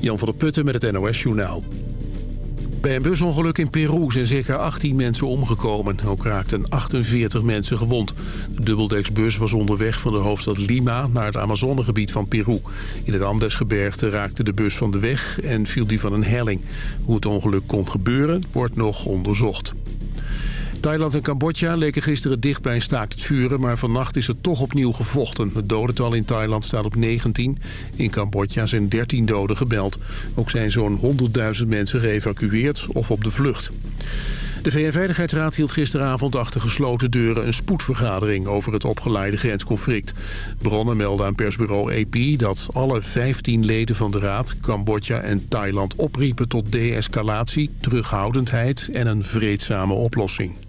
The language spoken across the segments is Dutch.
Jan van der Putten met het NOS Journaal. Bij een busongeluk in Peru zijn zeker 18 mensen omgekomen. Ook raakten 48 mensen gewond. De dubbeldeksbus was onderweg van de hoofdstad Lima naar het Amazonegebied van Peru. In het Andesgebergte raakte de bus van de weg en viel die van een helling. Hoe het ongeluk kon gebeuren wordt nog onderzocht. Thailand en Cambodja leken gisteren dicht bij een staakt het vuren... maar vannacht is er toch opnieuw gevochten. Het dodental in Thailand staat op 19. In Cambodja zijn 13 doden gebeld. Ook zijn zo'n 100.000 mensen geëvacueerd of op de vlucht. De VN-veiligheidsraad hield gisteravond achter gesloten deuren een spoedvergadering over het opgeleide grensconflict. Bronnen melden aan persbureau AP dat alle 15 leden van de raad Cambodja en Thailand opriepen tot de-escalatie, terughoudendheid en een vreedzame oplossing.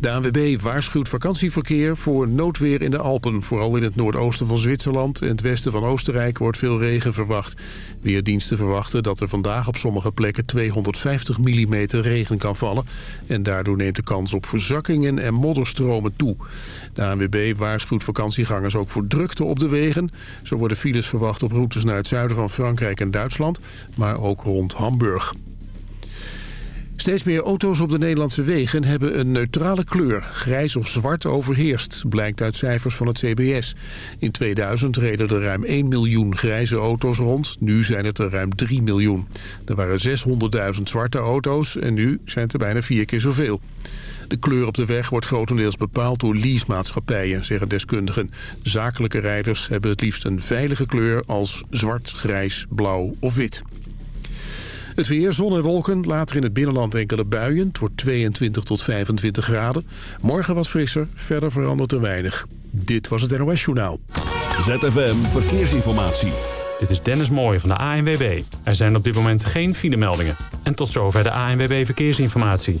De ANWB waarschuwt vakantieverkeer voor noodweer in de Alpen. Vooral in het noordoosten van Zwitserland en het westen van Oostenrijk wordt veel regen verwacht. Weerdiensten verwachten dat er vandaag op sommige plekken 250 mm regen kan vallen. En daardoor neemt de kans op verzakkingen en modderstromen toe. De ANWB waarschuwt vakantiegangers ook voor drukte op de wegen. Zo worden files verwacht op routes naar het zuiden van Frankrijk en Duitsland, maar ook rond Hamburg. Steeds meer auto's op de Nederlandse wegen hebben een neutrale kleur. Grijs of zwart overheerst, blijkt uit cijfers van het CBS. In 2000 reden er ruim 1 miljoen grijze auto's rond. Nu zijn het er ruim 3 miljoen. Er waren 600.000 zwarte auto's en nu zijn het er bijna vier keer zoveel. De kleur op de weg wordt grotendeels bepaald door leasemaatschappijen, zeggen deskundigen. Zakelijke rijders hebben het liefst een veilige kleur als zwart, grijs, blauw of wit. Het weer, zon en wolken, later in het binnenland enkele buien. Het wordt 22 tot 25 graden. Morgen wat frisser, verder verandert er weinig. Dit was het NOS Journaal. ZFM Verkeersinformatie. Dit is Dennis Mooij van de ANWB. Er zijn op dit moment geen filemeldingen. En tot zover de ANWB Verkeersinformatie.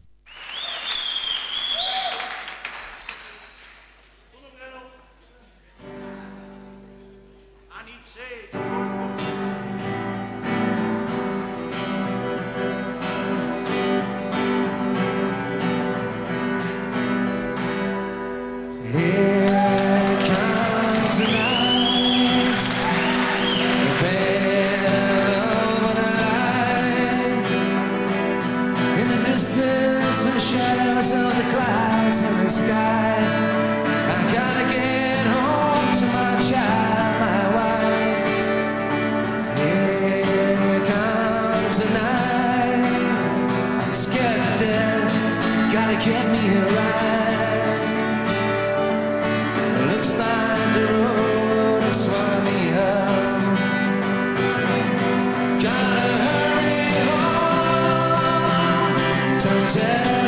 Of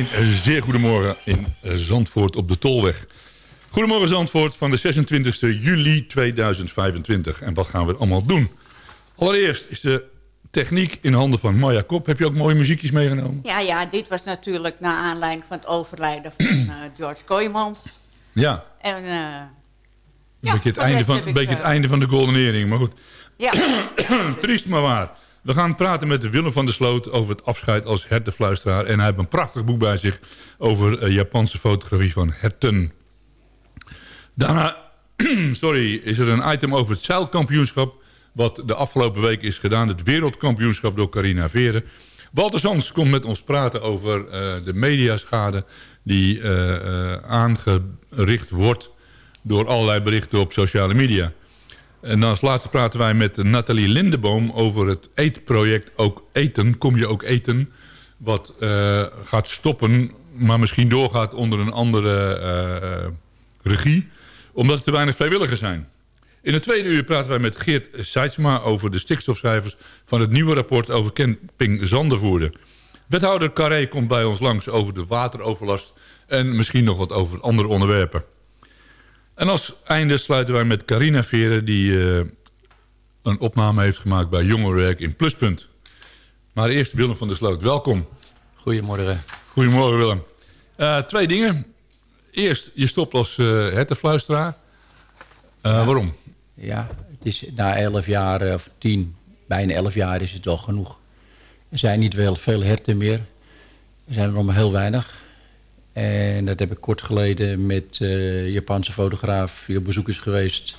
Een zeer goedemorgen in Zandvoort op de Tolweg. Goedemorgen Zandvoort van de 26 juli 2025. En wat gaan we allemaal doen? Allereerst is de techniek in handen van Maya Kop. Heb je ook mooie muziekjes meegenomen? Ja, ja, dit was natuurlijk naar aanleiding van het overlijden van uh, George Kooijmans. Ja. En, uh, een beetje, het, einde van, een beetje het einde van de Golden Earring, maar goed. Ja. Triest maar waar. We gaan praten met Willem van der Sloot over het afscheid als hertenfluisteraar. En hij heeft een prachtig boek bij zich over uh, Japanse fotografie van herten. Daarna sorry, is er een item over het zeilkampioenschap... wat de afgelopen week is gedaan. Het wereldkampioenschap door Carina Veren. Walter Sands komt met ons praten over uh, de mediaschade... die uh, aangericht wordt door allerlei berichten op sociale media. En dan als laatste praten wij met Nathalie Lindeboom over het eetproject Ook Eten. Kom je ook eten? Wat uh, gaat stoppen, maar misschien doorgaat onder een andere uh, regie. Omdat er te weinig vrijwilligers zijn. In het tweede uur praten wij met Geert Seidsma over de stikstofcijfers... van het nieuwe rapport over camping Zandervoerder. Wethouder Carré komt bij ons langs over de wateroverlast... en misschien nog wat over andere onderwerpen. En als einde sluiten wij met Carina Veren... die uh, een opname heeft gemaakt bij Jongerenwerk in Pluspunt. Maar eerst Willem van der Sloot, welkom. Goedemorgen. Goedemorgen Willem. Uh, twee dingen. Eerst, je stopt als uh, hertenfluisteraar. Ja. Waarom? Ja, het is na elf jaar of tien, bijna elf jaar is het wel genoeg. Er zijn niet wel veel herten meer. Er zijn er nog maar heel weinig. En dat heb ik kort geleden met uh, Japanse fotograaf die op bezoek is geweest.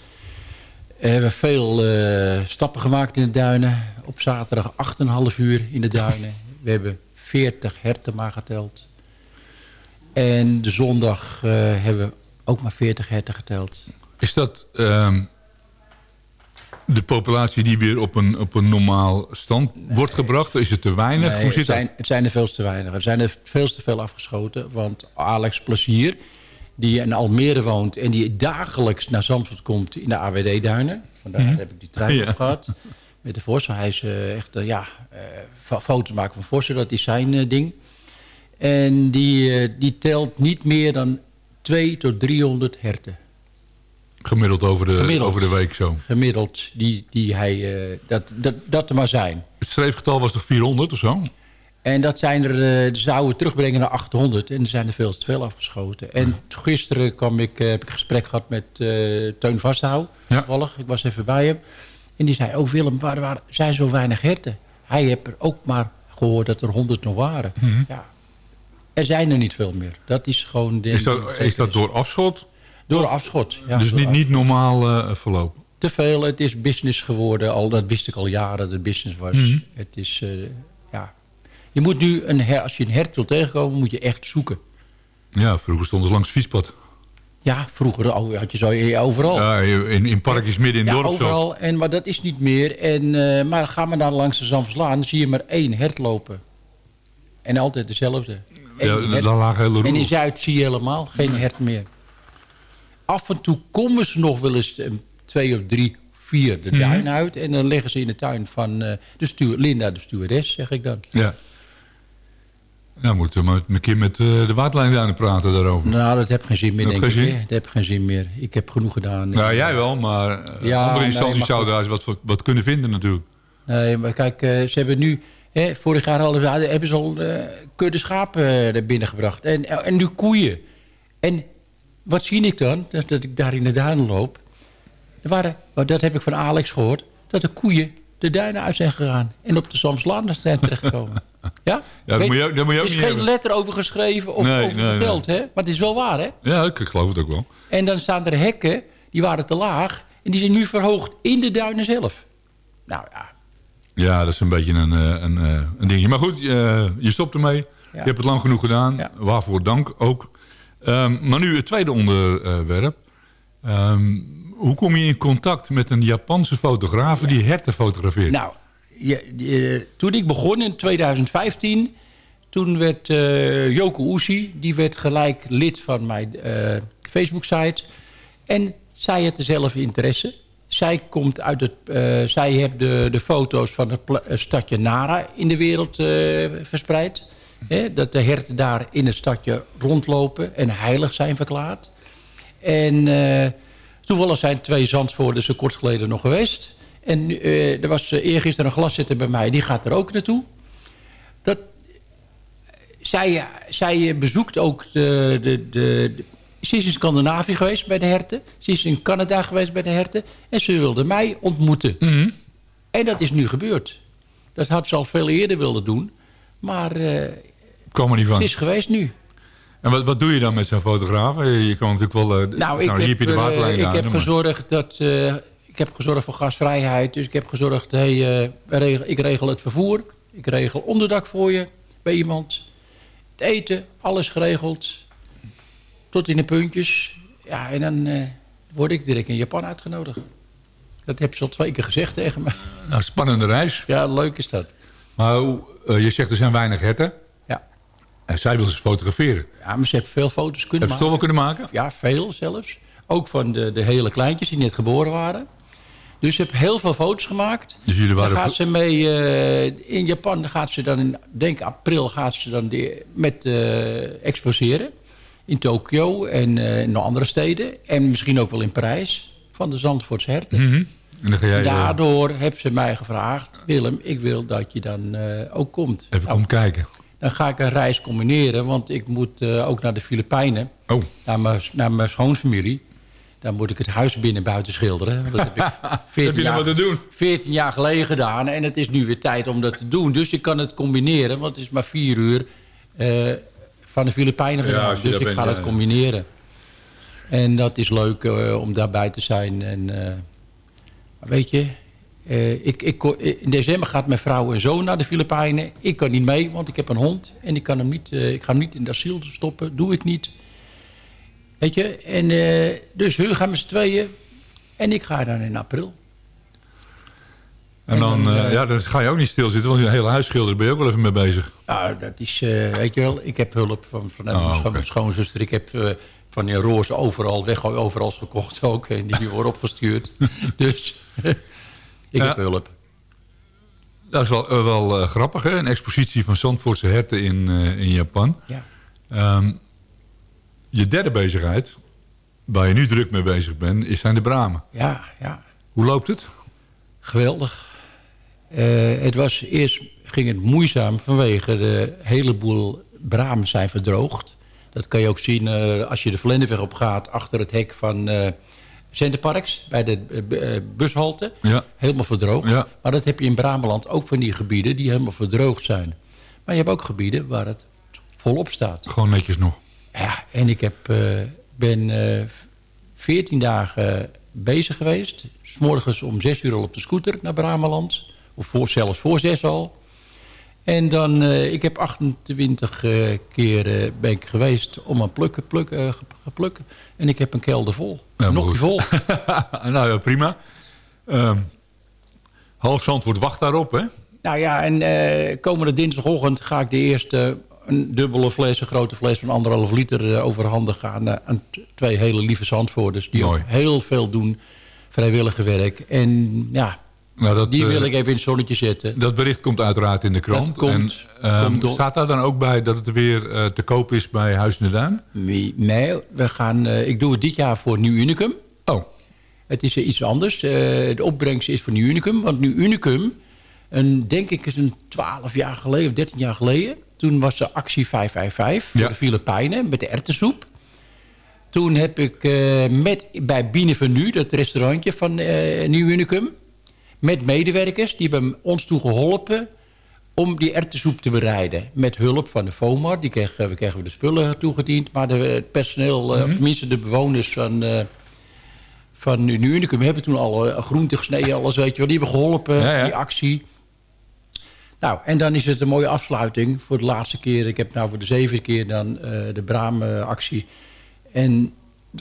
We hebben veel uh, stappen gemaakt in de duinen. Op zaterdag 8,5 uur in de duinen. We hebben 40 herten maar geteld. En de zondag hebben we ook maar 40 herten geteld. Is dat uh, de populatie die weer op een, op een normaal stand nee. wordt gebracht? Is het te weinig? Nee, Hoe zit het, zijn, dat? het zijn er veel te weinig. Er zijn er veel te veel afgeschoten. Want Alex Plezier, die in Almere woont... en die dagelijks naar Zandvoort komt in de AWD-duinen... vandaar mm -hmm. heb ik die trein ja. op gehad... met de Forse. Hij is uh, echt, uh, ja, uh, foto's maken van Forse, dat is zijn ding. En die, die telt niet meer dan 2 tot 300 herten. Gemiddeld over de, Gemiddeld. over de week zo. Gemiddeld, die, die hij, uh, dat, dat, dat er maar zijn. Het streefgetal was toch 400 of zo? En dat zijn er, uh, zouden we terugbrengen naar 800. En er zijn er veel te veel afgeschoten. En ja. gisteren kwam ik, uh, heb ik een gesprek gehad met Teun Vasthout. Ja. Toevallig, ik was even bij hem. En die zei, oh Willem, waar, waar zijn zo weinig herten? Hij heeft er ook maar gehoord dat er 100 nog waren. Mm -hmm. Ja. Er zijn er niet veel meer. Dat is gewoon... De, is, dat, is dat door afschot? Door afschot, ja. Dus niet, niet normaal uh, verloop? Te veel, het is business geworden. Al, dat wist ik al jaren dat het business was. Mm -hmm. Het is, uh, ja... Je moet nu, een her, als je een hert wil tegenkomen, moet je echt zoeken. Ja, vroeger stond het langs het fietspad. Ja, vroeger had je zo overal. Ja, in, in parkjes midden in het ja, dorp. overal. En, maar dat is niet meer. En, uh, maar ga maar dan langs de Zandverslaan, dan zie je maar één hert lopen. En altijd dezelfde. Ja, Hert- daar lagen hele En in. Zuid zie je helemaal geen herten meer. Af en toe komen ze nog wel eens een, twee of drie, vier Mhm. de duin uit. En dan liggen ze in de tuin van eh, de stuur, Linda, de stewardess, zeg ik dan. Ja. Nou, moeten we maar een keer met eh, de waterlijnduinen praten daarover. Nou, dat heb geen zin meer, Dat denk heb ik. geen hè. zin? Dat heb geen zin meer. Ik heb genoeg gedaan. Nou, jij wel, maar eh, Ja, andere instanties zouden daar eens wat, wat kunnen vinden natuurlijk. Nee, maar kijk, eh, ze hebben nu... Hè, vorig jaar al, hebben ze al eh kudde schapen eh, er binnengebracht. En, en nu koeien. En wat zie ik dan? Dat, dat ik daar in de duinen loop. Er waren, maar dat heb ik van Alex gehoord... dat de koeien de duinen uit zijn gegaan. En op de Samslaan zijn terechtgekomen. Ja? dat Weet- moet je dat moet je ook Er is geen hebben. letter over geschreven of Nee, over nee, verteld, hè? Maar het is wel waar, hè? Ja, ik, ik geloof het ook wel. En dan staan er hekken, die waren te laag... en die zijn nu verhoogd in de duinen zelf. Nou ja, Ja, dat is een beetje een, eh, een, eh, een dingje. Maar goed, eh, je stopt ermee. Je hebt het lang genoeg gedaan. Ja. Waarvoor dank ook. Ehm, maar nu het tweede onderwerp. Ehm, hoe kom je in contact met een Japanse fotograaf die herten fotografeert? Nou, je- je- toen ik begon in 2015... toen werd eh Yoko Ushi, die werd gelijk lid van mijn eh, Facebook-site. En zij had dezelfde interesse. Zij, komt uit het, eh, zij heeft de, de foto's van het eh, stadje Nara in de wereld eh, verspreid. Hè, dat de herten daar in het stadje rondlopen en heilig zijn verklaard. En eh, toevallig zijn twee Zandvoorten zo kort geleden nog geweest. En eh, er was uh, eergisteren een glaszetter bij mij, die gaat er ook naartoe. Dat, zij, zij bezoekt ook de, de, de, de- Ze is in Scandinavië geweest bij de herten. Ze is in Canada geweest bij de herten. En ze wilde mij ontmoeten. En dat is nu gebeurd. Dat had ze al veel eerder willen doen. Maar kwam er niet van. het is geweest nu. En wat, wat doe je dan met zo'n fotograaf? Je kan natuurlijk wel... eh, Nou, ik hier heb je de eh, waterlijn ik aan, heb gezorgd dat... eh, ik heb gezorgd voor gasvrijheid. Dus ik heb gezorgd... Hey, regel- ik regel het vervoer. Ik regel onderdak voor je bij iemand. Het eten, alles geregeld. Tot in de puntjes. Ja, en dan word ik direct in Japan uitgenodigd. Dat heb ze al twee keer gezegd tegen me. Nou, spannende reis. Ja, leuk is dat. Maar je zegt er zijn weinig herten. En zij wil ze fotograferen. Ja, maar ze hebben veel foto's kunnen Heb je toch wel maken. kunnen maken? Ja, veel zelfs. Ook van de, de hele kleintjes die net geboren waren. Dus ze heeft heel veel foto's gemaakt. Dus jullie waren Dan gaat ze mee eh, in Japan. Gaat ze dan in, denk april gaat ze dan die, met eh, exposeren. In Tokio en eh, in andere steden. En misschien ook wel in Parijs. Van de Zandvoortse herten. Mhm. En dan ga jij Daardoor heeft ze mij gevraagd... Willem, ik wil dat je dan ook komt. even Nou, kijken. Dan ga ik een reis combineren, want ik moet eh, ook naar de Filipijnen. Oh. Naar mijn, naar mijn schoonfamilie. Dan moet ik het huis binnen buiten schilderen. Dat heb ik 14 Heb je jaar, wat te doen? 14 jaar geleden gedaan. En het is nu weer tijd om dat te doen. Dus ik kan het combineren, want het is maar vier uur eh, van de Filipijnen Ja, je dus ik bent, ga ja, ja. combineren. En dat is leuk eh, om daarbij te zijn. En weet je, eh, ik, ik, ko- in december gaat mijn vrouw en zoon naar de Filipijnen. Ik kan niet mee, want ik heb een hond. En ik, kan hem niet, eh, ik ga hem niet in de asiel stoppen. Doe ik niet. Weet je, en eh, dus hun gaan met z'n tweeën. En ik ga dan in april. En dan, dan, eh, eh, ja, dan ga je ook niet stilzitten, want je hele huis schilderen ben je ook wel even mee bezig. Nou, dat is, eh, weet je wel, ik heb hulp van, van Oh, mijn oké. mijn schoonzuster. Ik heb eh, van die roze overal, weggooi overal gekocht ook. En die worden opgestuurd. dus ik Ja. heb hulp. Dat is wel, eh, wel eh, grappig, hè? Een expositie van Zandvoortse herten in, eh, in Japan. Ja. Ehm, je derde bezigheid, waar je nu druk mee bezig bent, is zijn de bramen. Ja, ja. Hoe loopt het? Geweldig. Eh, het was eerst ging het moeizaam vanwege de heleboel bramen zijn verdroogd. Dat kan je ook zien eh, als je de Vlendeweg op gaat achter het hek van eh Centerparks bij de eh, eh, bushalte. Ja. Helemaal verdroogd. Ja. Maar dat heb je in Brameland ook van die gebieden die helemaal verdroogd zijn. Maar je hebt ook gebieden waar het volop staat. Gewoon netjes nog. Ja, en ik heb, eh, ben eh 14 dagen bezig geweest. S morgens om 6 uur al op de scooter naar Brameland. Of voor, zelfs voor 6 al. En dan, eh, ik heb 28 eh, keer eh, ben ik geweest om een plukken, plukken, ge- geplukken. En ik heb een kelder vol. Ja, nokje goed. vol. nou ja, prima. Ehm half Zandvoort wacht daarop, hè? Nou ja, en komende dinsdagochtend ga ik de eerste een dubbele fles, een grote fles van anderhalf liter overhandig gaan aan t- twee hele lieve zandvoerders. Die Mooi. ook heel veel doen, vrijwillige werk. En ja, Nou, dat, die eh, wil ik even in het zonnetje zetten. Dat bericht komt uiteraard in de krant. Dat komt- en, komt door- Staat daar dan ook bij dat het weer eh, te koop is bij Huis in de Duin? Nee, Nee, we gaan, eh, ik doe het dit jaar voor Nieuw Unicum. Oh, Het is iets anders. De opbrengst is voor Nieuw Unicum. Want Nieuw Unicum, een, denk ik is een 12 jaar geleden of 13 jaar geleden... toen was er actie 555 voor Ja. de Filipijnen met de erwtensoep. Toen heb ik met, bij Bienvenue, dat restaurantje van Nieuw Unicum... met medewerkers, die hebben ons toe geholpen om die erwtensoep te bereiden. Met hulp van de FOMAR, die kregen, we kregen we de spullen toegediend... maar de, het personeel, eh, of tenminste de bewoners van... eh, van Unicum hebben toen al eh, groenten gesneden, alles weet je wel. Die hebben geholpen, Ja, ja. die actie. Nou, en dan is het een mooie afsluiting voor de laatste keer. Ik heb nou voor de zevende keer dan de Braam-actie. En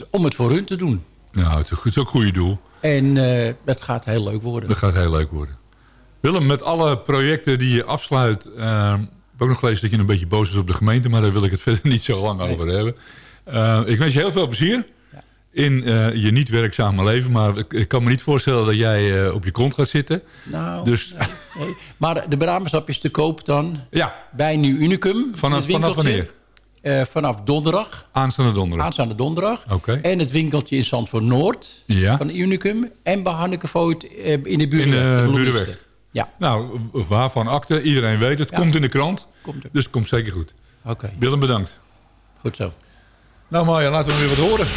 om het voor hun te doen. nou, het is goed- ook een goede doel. En eh dat gaat heel leuk worden. Dat gaat heel leuk worden. Willem, met alle projecten die je afsluit... eh, ik heb ook nog gelezen dat je een beetje boos is op de gemeente... maar daar wil ik het verder niet zo lang over hebben. Eh, ik wens je heel veel plezier in eh, je niet werkzame leven. Maar ik, ik kan me niet voorstellen dat jij eh, op je kont gaat zitten. Nou, Dus nee. Maar de Braamstap is te koop dan ja, bij Nieuw Unicum. vanaf, vanaf wanneer? Eh, vanaf donderdag. Aanstaande donderdag. Aanstaande donderdag. Oké. En het winkeltje in Zandvoort Noord Ja. van Unicum. En bij Hannekevoort eh, in de buurt. In de Burenweg. Ja, Nou, waarvan akte? Iedereen weet het. Ja. Komt in de krant. komt er. Dus het komt zeker goed. Oké, Willem, bedankt. goed zo. Nou Marja, laten we weer wat horen.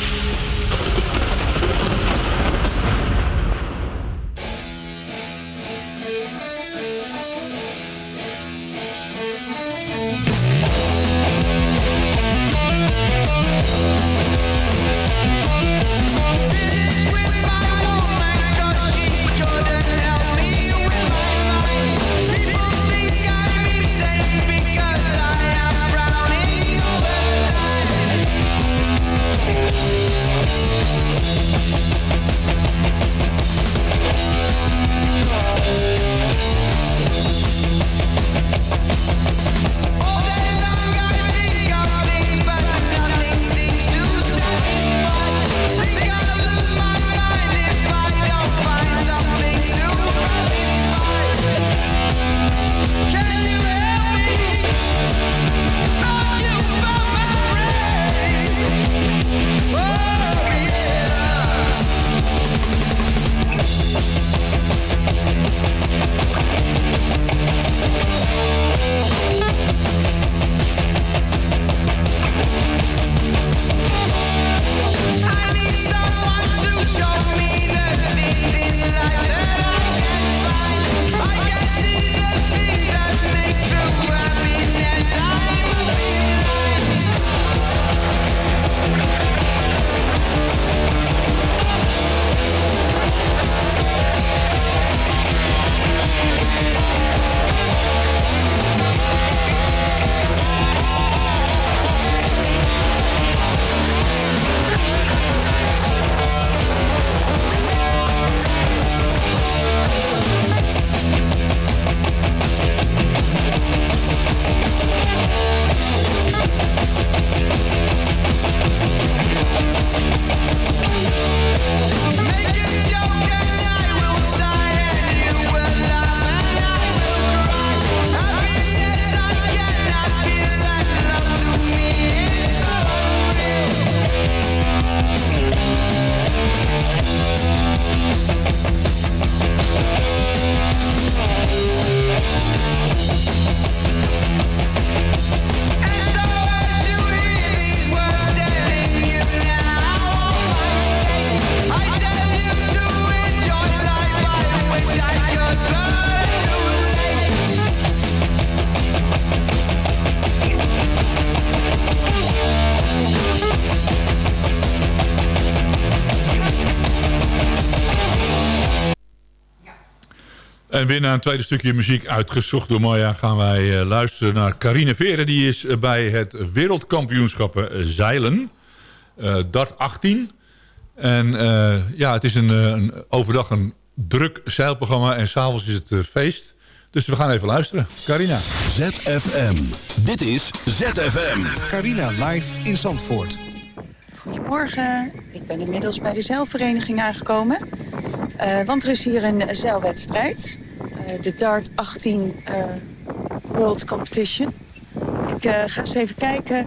En weer naar een tweede stukje muziek uitgezocht door Maya... gaan wij eh, luisteren naar Carine Veren. Die is eh, bij het wereldkampioenschappen eh, zeilen. eh DART 18. En eh, ja, het is een, een overdag een druk zeilprogramma... en s'avonds is het feest. Dus we gaan even luisteren. Carina. ZFM. Dit is ZFM. Carina live in Zandvoort. Goedemorgen, ik ben inmiddels bij de zeilvereniging aangekomen. Uh, want er is hier een zeilwedstrijd. Uh, de Dart 18 uh, World Competition. Ik ga eens even kijken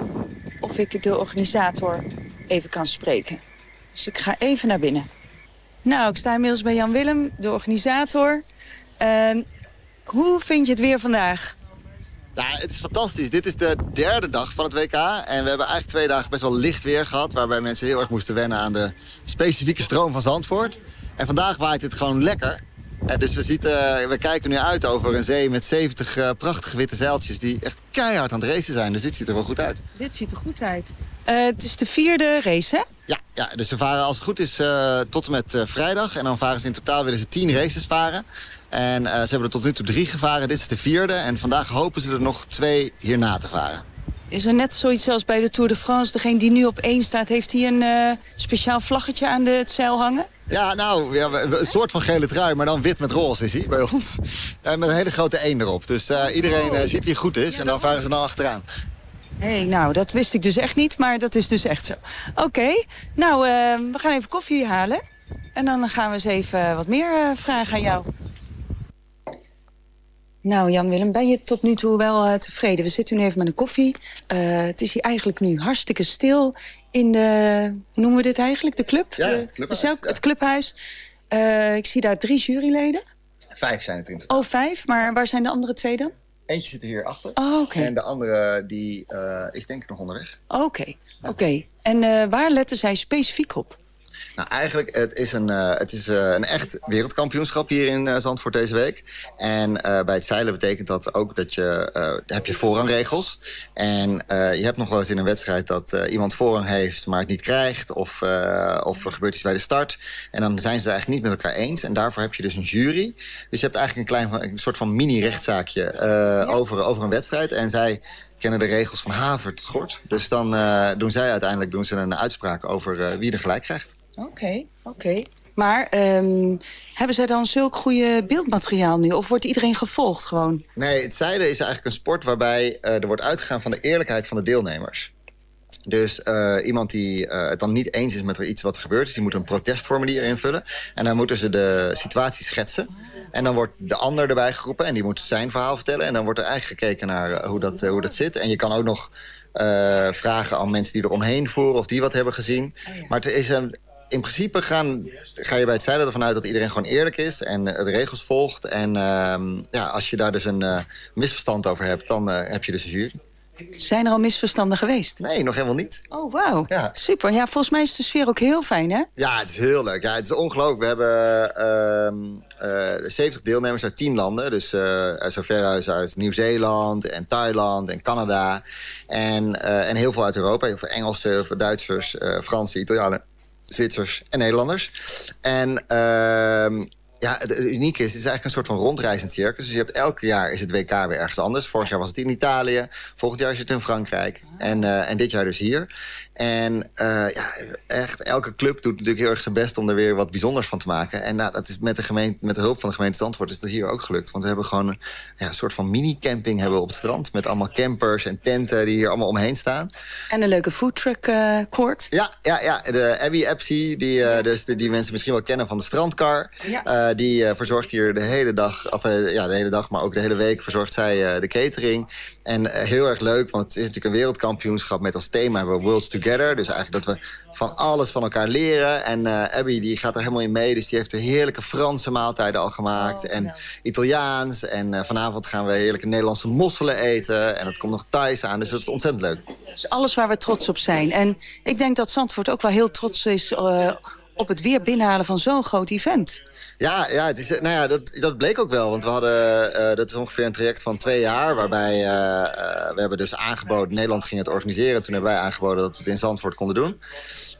of ik de organisator even kan spreken. Dus ik ga even naar binnen. Nou, ik sta inmiddels bij Jan Willem, de organisator. hoe vind je het weer vandaag? Ja, het is fantastisch. Dit is de derde dag van het WK. En we hebben eigenlijk twee dagen best wel licht weer gehad... waarbij mensen heel erg moesten wennen aan de specifieke stroom van Zandvoort. En vandaag waait het gewoon lekker. En dus we, zitten, we kijken nu uit over een zee met 70 uh, prachtige witte zeiltjes... die echt keihard aan het racen zijn. Dus dit ziet er wel goed uit. Dit ziet er goed uit. Uh, het is de vierde race, hè? Ja, ja, dus ze varen als het goed is tot en met vrijdag. En dan varen ze in totaal willen ze tien races varen. En uh, ze hebben er tot nu toe drie gevaren. Dit is de vierde. En vandaag hopen ze er nog twee hierna te varen. Is er net zoiets als bij de Tour de France? Degene die nu op één staat, heeft hij een uh, speciaal vlaggetje aan de, het zeil hangen? Ja, nou, ja, een soort van gele trui, maar dan wit met roze is hij bij ons. En met een hele grote één erop. Dus uh, iedereen oh. ziet wie goed is en dan varen ze dan achteraan. Hé, hey, nou, dat wist ik dus echt niet, maar dat is dus echt zo. Oké, okay. nou, we gaan even koffie halen. En dan gaan we eens even wat meer vragen aan jou. Nou, Jan-Willem, ben je tot nu toe wel uh, tevreden? We zitten nu even met een koffie. Uh, het is hier eigenlijk nu hartstikke stil in de... Hoe noemen we dit eigenlijk? De club? Ja, het clubhuis. De, het clubhuis. Uh, ik zie daar drie juryleden. Vijf zijn het in totaal. Oh, vijf. Maar waar zijn de andere twee dan? Eentje zit hier achter. Oh, oké. Okay. En de andere die, is denk ik nog onderweg. Oké, okay. oké. Okay. En waar letten zij specifiek op? Nou, eigenlijk, het is een, uh, het is, uh, een echt wereldkampioenschap hier in uh, Zandvoort deze week. En bij het zeilen betekent dat ook dat je, heb je voorrangregels. En je hebt nog wel eens in een wedstrijd dat iemand voorrang heeft, maar het niet krijgt. Of, of er gebeurt iets bij de start. En dan zijn ze het eigenlijk niet met elkaar eens. En daarvoor heb je dus een jury. Dus je hebt eigenlijk een, klein, een soort van mini-rechtszaakje ja. over, over een wedstrijd. En zij kennen de regels van haver tot gort. Dus dan uh, doen zij uiteindelijk doen ze een uitspraak over uh, wie er gelijk krijgt. Oké, okay, oké. Okay. Maar um, hebben zij dan zulk goede beeldmateriaal nu? Of wordt iedereen gevolgd gewoon? Nee, het zeilen is eigenlijk een sport waarbij uh, er wordt uitgegaan van de eerlijkheid van de deelnemers. Dus uh, iemand die uh, het dan niet eens is met iets wat er gebeurt... is, die moet een protestformulier invullen. En dan moeten ze de situatie schetsen. En dan wordt de ander erbij geroepen en die moet zijn verhaal vertellen. En dan wordt er eigenlijk gekeken naar hoe dat, hoe dat zit. En je kan ook nog vragen aan mensen die er omheen voeren... of die wat hebben gezien. Oh. Maar het is een, in principe gaan, ga je bij het zeilen ervan uit dat iedereen gewoon eerlijk is en de regels volgt. En uh, ja, als je daar dus een uh, misverstand over hebt, dan uh, heb je dus een jury. Zijn er al misverstanden geweest? Nee, nog helemaal niet. Oh, wauw. Ja. Super. Ja, volgens mij is de sfeer ook heel fijn, hè? Ja, het is heel leuk. Ja, het is ongelooflijk. We hebben uh, uh, 70 deelnemers uit 10 landen. Dus uh, zover uit, uit Nieuw-Zeeland en Thailand en Canada. En, en heel veel uit Europa. Heel veel Engelsen, Duitsers, Fransen, Italianen. Zwitsers en Nederlanders. En uh, ja, het unieke is, het is eigenlijk een soort van rondreizend circus. Dus je hebt elke jaar is het WK weer ergens anders. Vorig jaar was het in Italië. Volgend jaar is het in Frankrijk. En, uh, en dit jaar dus hier. En uh, ja, echt, elke club doet natuurlijk heel erg zijn best om er weer wat bijzonders van te maken. En nou, dat is met de, gemeente, met de hulp van de gemeente Zandvoort is dat hier ook gelukt. Want we hebben gewoon een, ja, een soort van mini-camping hebben op het strand. Met allemaal campers en tenten die hier allemaal omheen staan. En een leuke foodtruck uh, court. Ja, ja, ja, de Abby Epsy, die, uh, dus die, die mensen misschien wel kennen van de strandkar. Ja. die verzorgt hier de hele dag, of ja, de hele dag, maar ook de hele week verzorgt zij de catering. En heel erg leuk, want het is natuurlijk een wereldkampioenschap met als thema we Worlds Together. Dus eigenlijk dat we van alles van elkaar leren. En uh, Abby die gaat er helemaal in mee. Dus die heeft de heerlijke Franse maaltijden al gemaakt. Oh, en ja. Italiaans. En uh, vanavond gaan we heerlijke Nederlandse mosselen eten. En dat komt nog Thais aan. Dus dat is ontzettend leuk. Dus alles waar we trots op zijn. En ik denk dat Zandvoort ook wel heel trots is... Uh, op het weer binnenhalen van zo'n groot event. Ja, ja, het is, nou ja dat, dat bleek ook wel. Want we hadden, uh, dat is ongeveer een traject van twee jaar... waarbij uh, uh, we hebben dus aangeboden... Nederland ging het organiseren. Toen hebben wij aangeboden dat we het in Zandvoort konden doen.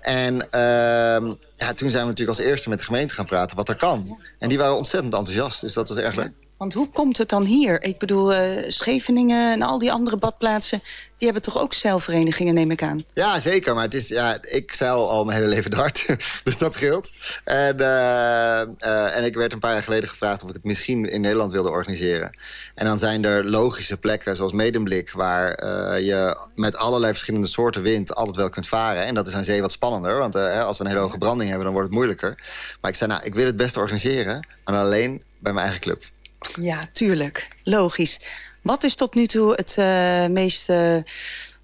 En ehm, ja, toen zijn we natuurlijk als eerste met de gemeente gaan praten wat er kan. En die waren ontzettend enthousiast. Dus dat was erg leuk. Want hoe komt het dan hier? Ik bedoel, uh, Scheveningen en al die andere badplaatsen... die hebben toch ook zeilverenigingen, neem ik aan? Ja, zeker. Maar het is, ja, ik zeil al mijn hele leven hard. dus dat scheelt. En, uh, uh, en ik werd een paar jaar geleden gevraagd... of ik het misschien in Nederland wilde organiseren. En dan zijn er logische plekken, zoals Medemblik... waar je met allerlei verschillende soorten wind altijd wel kunt varen. En dat is aan zee wat spannender. Want als we een hele hoge branding hebben, dan wordt het moeilijker. Maar ik zei, nou, ik wil het best organiseren. Maar alleen bij mijn eigen club. Ja, tuurlijk. Logisch. Wat is tot nu toe het uh, meeste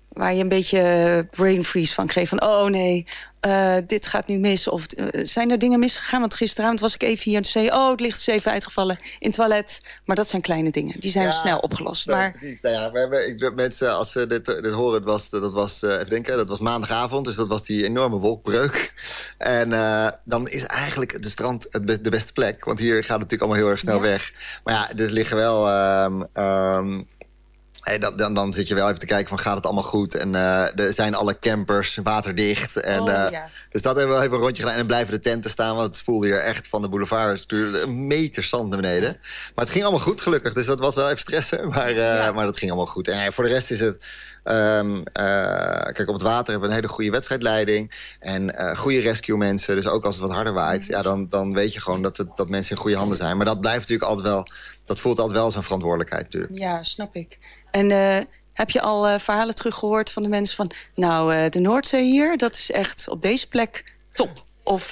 waar je een beetje brain freeze van kreeg? Van, oh nee, uh, dit gaat nu mis. Of uh, zijn er dingen misgegaan? Want gisteravond was ik even hier en zei... oh, het licht is even uitgevallen in het toilet. Maar dat zijn kleine dingen. Die zijn ja, snel opgelost. Maar... Precies. Nou ja, we hebben, ik, mensen, als ze dit, dit horen... Het was, dat was, uh, even denken, dat was maandagavond. Dus dat was die enorme wolkbreuk. En dan is eigenlijk de strand het de beste plek. Want hier gaat het natuurlijk allemaal heel erg snel ja. weg. Maar ja, dus liggen wel... Um, um, Hey, dan, dan, dan, zit je wel even te kijken van gaat het allemaal goed. En uh, er zijn alle campers waterdicht. En, oh, uh, ja. Dus dat hebben we wel even een rondje gedaan. En dan blijven de tenten staan. Want het spoelde hier echt van de boulevard. stuurde een meter zand naar beneden. Maar het ging allemaal goed gelukkig. Dus dat was wel even stressen. Maar, uh, ja. maar dat ging allemaal goed. En voor de rest is het... Um, kijk, op het water hebben we een hele goede wedstrijdleiding. En goede rescue mensen. Dus ook als het wat harder waait. Ja, dan, dan weet je gewoon dat, het, dat mensen in goede handen zijn. Maar dat blijft natuurlijk altijd wel... Dat voelt altijd wel zijn verantwoordelijkheid natuurlijk. Ja, snap ik. En uh, heb je al uh, verhalen teruggehoord van de mensen van... nou, uh, de Noordzee hier, dat is echt op deze plek top. Of